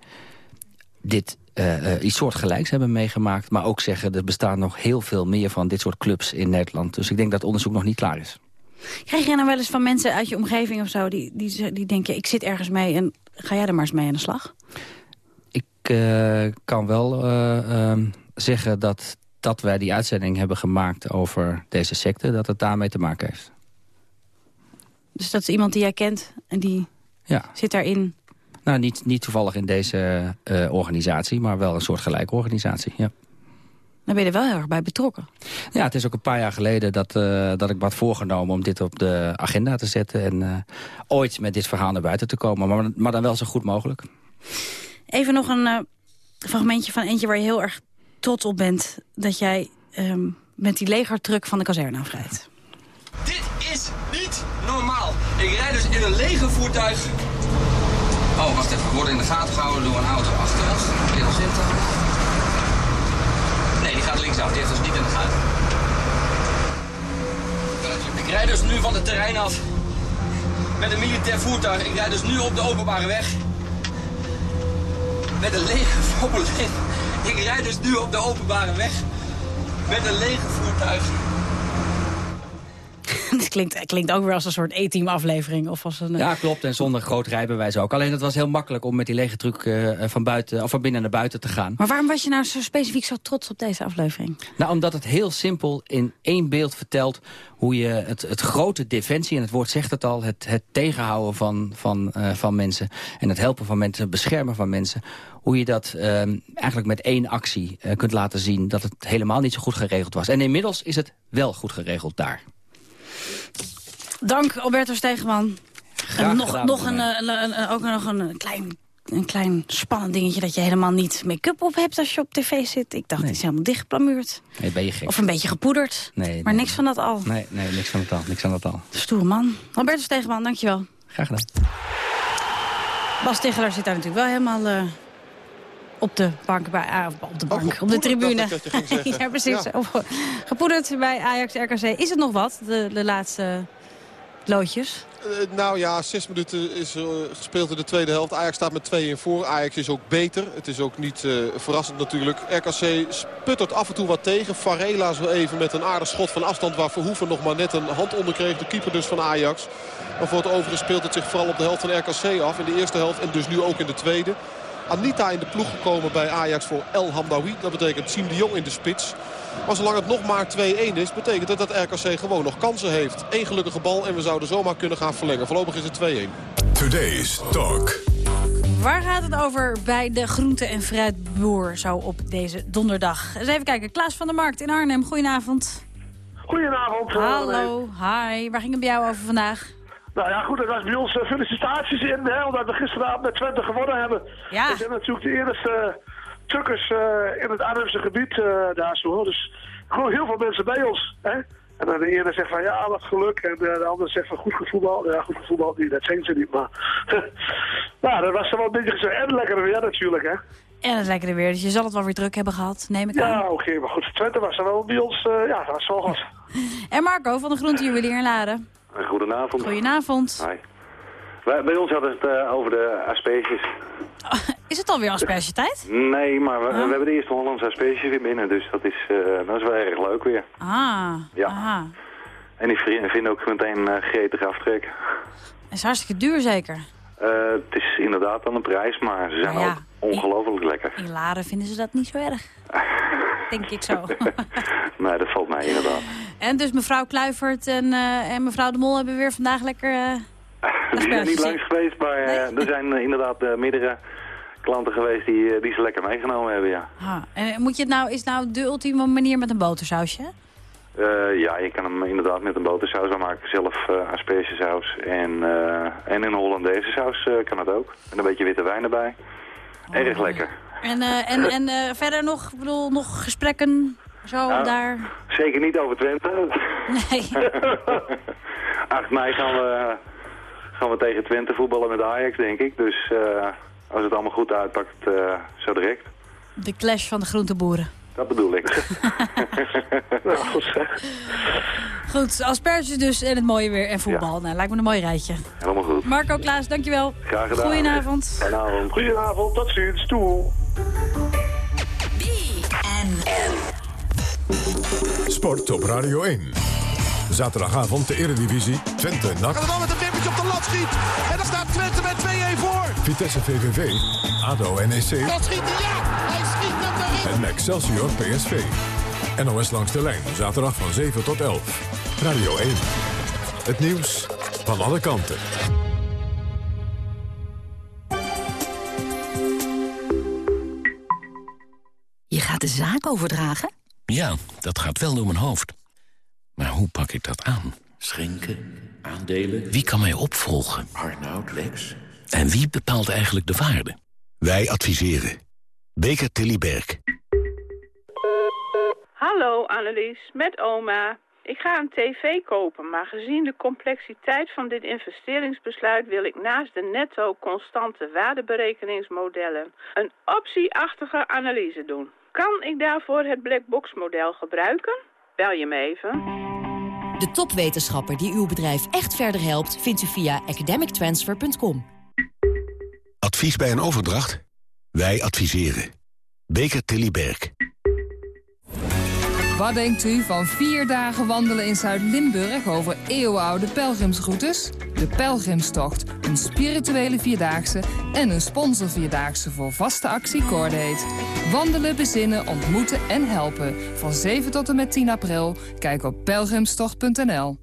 dit eh, iets soortgelijks hebben meegemaakt. Maar ook zeggen, er bestaan nog heel veel meer van dit soort clubs in Nederland. Dus ik denk dat het onderzoek nog niet klaar is.
Krijg je nou wel eens van mensen uit je omgeving of zo... die, die, die denken, ik zit ergens mee en ga jij er maar eens mee aan de slag?
Ik eh, kan wel eh, ehm, zeggen dat, dat wij die uitzending hebben gemaakt over deze secte... dat het daarmee te maken heeft.
Dus dat is iemand die jij kent en die
Ja.
zit daarin.
Nou, niet, niet toevallig in deze eh, organisatie, maar wel een soort gelijke organisatie, ja.
Daar ben je er wel heel erg bij betrokken.
Ja, het is ook een paar jaar geleden dat, eh, dat ik me had voorgenomen om dit op de agenda te zetten. En eh, ooit met dit verhaal naar buiten te komen, maar, maar dan wel zo goed mogelijk.
Even nog een eh, fragmentje van eentje waar je heel erg trots op bent... dat jij ehm, met die legertruck van de kazerne afrijdt.
Dit is niet normaal. Ik rijd dus in een lege voertuig. Oh, wacht even. We worden in de gaten gehouden door een auto achter ons. Wil zitten. Die heeft ons niet in de gaten. Ik rijd dus nu van het terrein af. Met een militair voertuig. Ik rijd dus nu op de openbare weg. Met een lege voertuig. Ik rijd dus nu op de openbare weg. Met een lege voertuig.
Het klinkt, klinkt ook weer als een soort E-team aflevering. Of als een,
Ja, klopt. En zonder groot rijbewijs ook. Alleen het was heel makkelijk om met die lege truc eh, van, buiten, of van binnen naar buiten te gaan.
Maar waarom was je nou zo specifiek zo trots op deze aflevering?
Nou, omdat het heel simpel in één beeld vertelt hoe je het, het grote defensie, en het woord zegt het al, het, het tegenhouden van, van, uh, van mensen en het helpen van mensen, het beschermen van mensen, hoe je dat uh, eigenlijk met één actie uh, kunt laten zien dat het helemaal niet zo goed geregeld was. En inmiddels is het wel goed geregeld daar.
Dank Alberto Stegeman. En nog,
gedaan,
nog een, eh, een- een- ook nog een klein, een klein spannend dingetje dat je helemaal niet make-up op hebt als je op tv zit. Ik dacht, het is helemaal dichtgeplamuurd.
Nee, ben je gek.
Of een beetje gepoederd.
Nee,
maar
nee.
niks van dat al.
Nee, nee, niks van het al. Niks van het al.
Stoer man. Alberto Stegeman, dankjewel.
Graag gedaan.
Bas Ticheler zit daar natuurlijk wel helemaal eh, op de bank. Bij, ah, op de bank, op de tribune. ja, precies.
Ja.
Op- gepoederd bij Ajax RKC. Is het nog wat, de, de laatste loodjes?
Eh, nou ja, zes minuten is eh, gespeeld in de tweede helft. Ajax staat met 2 in voor. Ajax is ook beter. Het is ook niet eh, verrassend natuurlijk. RKC sputtert af en toe wat tegen. Varela zo even met een aardig schot van afstand... waar Verhoeven nog maar net een hand onder kreeg. De keeper dus van Ajax. Maar voor het overige speelt het zich vooral op de helft van RKC af. In de eerste helft en dus nu ook in de tweede. Anita in de ploeg gekomen bij Ajax voor El Hamdawi. Dat betekent Siem de Jong in de spits. Maar zolang het nog maar 2-1 is, betekent het dat RKC gewoon nog kansen heeft. Eén gelukkige bal en we zouden zomaar kunnen gaan verlengen. Voorlopig is het 2-1.
Today's Talk.
Waar gaat het over bij de groente- en fruitboer zo op deze donderdag? Eens even kijken. Klaas van der Markt in Arnhem. Goedenavond.
Goedenavond.
Hallo, hi. Waar ging het bij jou over vandaag?
Nou ja, goed, er was bij ons eh, felicitaties in, hè, omdat we gisteravond met Twente gewonnen hebben.
Ja.
We zijn natuurlijk de eerste uh, truckers eh, in het Arnhemse gebied eh, daar zo. Dus gewoon heel veel mensen bij ons. Hè? En dan de ene zegt van ja, wat geluk. En eh, de andere zegt van goed gevoetbal. Ja, goed gevoetbal, niet, dat zijn ze niet. Maar nou, dat was er wel een beetje gezegd. En lekker weer natuurlijk, hè.
En het lekkere weer, dus je zal het wel weer druk hebben gehad, neem ik aan.
Ja, oké, maar goed, Twente was er wel bij ons, eh, ja, dat was wel wat.
En Marco van de Groentejuwelier in Laren.
Goedenavond.
Goedenavond.
Hi. Wij, bij ons hadden we het eh, over de asperges.
Is het alweer aspergetijd?
Nee, maar we,
Ah.
we hebben de eerste Hollandse asperges weer binnen, dus dat is, eh, dat is wel erg leuk weer.
Ah,
Ja.
aha.
En die vinden ook meteen eh gretig aftrek.
Het is hartstikke duur zeker.
Eh, het is inderdaad dan een prijs, maar ze zijn
Nou ja,
ook ongelooflijk lekker.
In Laren vinden ze dat niet zo erg. Denk ik zo.
nee, dat valt mij inderdaad.
En dus mevrouw Kluivert en, eh, en mevrouw de Mol hebben weer vandaag lekker... eh,
Die zijn niet langs geweest, maar eh, er zijn eh, inderdaad meerdere klanten geweest die, die ze lekker meegenomen hebben, ja.
ah, en moet je het nou, is het nou de ultieme manier met een botersausje?
Ja, je kan hem inderdaad met een botersaus aanmaken. Zelf eh aspergesaus en, eh, en in Hollandaise saus kan het ook. En een beetje witte wijn erbij. Erg lekker.
En, en, en verder nog, ik bedoel, nog gesprekken zo
Nou,
daar?
Zeker niet over Twente.
Nee.
8 mei gaan we, gaan we tegen Twente voetballen met Ajax, denk ik. Dus eh, als het allemaal goed uitpakt, eh, zo direct.
De clash van de groenteboeren.
Dat bedoel ik.
nou, goed.
Goed, asperges dus en het mooie weer en voetbal. Nou, lijkt me een mooi rijtje.
Helemaal goed.
Marco Klaas, dankjewel.
Graag gedaan.
Goedenavond.
Goedenavond.
Goedenavond, tot ziens, toe.
Sport op Radio 1. Zaterdagavond de Eredivisie. Twente NAC.
Kan de bal met een wippertje op de lat schiet. En dan staat Twente met 2-1 voor.
Vitesse VVV. ADO NEC.
Dat schiet hij, ja. Hij schiet hem erin.
En Excelsior PSV. NOS langs de lijn. Zaterdag van 7 tot 11. Radio 1. Het nieuws van alle kanten.
Je gaat de zaak overdragen?
Ja, dat gaat wel door mijn hoofd. Maar hoe pak ik dat aan? Schenken, aandelen... Wie kan mij opvolgen? Arnoud, Lex... En wie bepaalt eigenlijk de waarde?
Wij adviseren. Beker Tilly Berg.
Hallo Annelies, met oma. Ik ga een tv kopen, maar gezien de complexiteit van dit investeringsbesluit wil ik naast de netto constante waardeberekeningsmodellen een optieachtige analyse doen. Kan ik daarvoor het blackbox model gebruiken? Bel je me even.
De topwetenschapper die uw bedrijf echt verder helpt... vindt u via academictransfer.com.
Advies bij een overdracht? Wij adviseren. Beker Tilly Berg.
Wat denkt u van vier dagen wandelen in Zuid-Limburg over eeuwenoude pelgrimsroutes? De Pelgrimstocht, een spirituele vierdaagse en een sponsorvierdaagse voor vaste actie Cordate. Wandelen, bezinnen, ontmoeten en helpen. Van 7 tot en met 10 april. Kijk op pelgrimstocht.nl.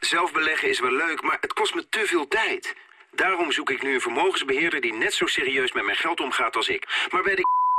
Zelf beleggen is wel leuk, maar het kost me te veel tijd. Daarom zoek ik nu een vermogensbeheerder die net zo serieus met mijn geld omgaat als ik. Maar bij de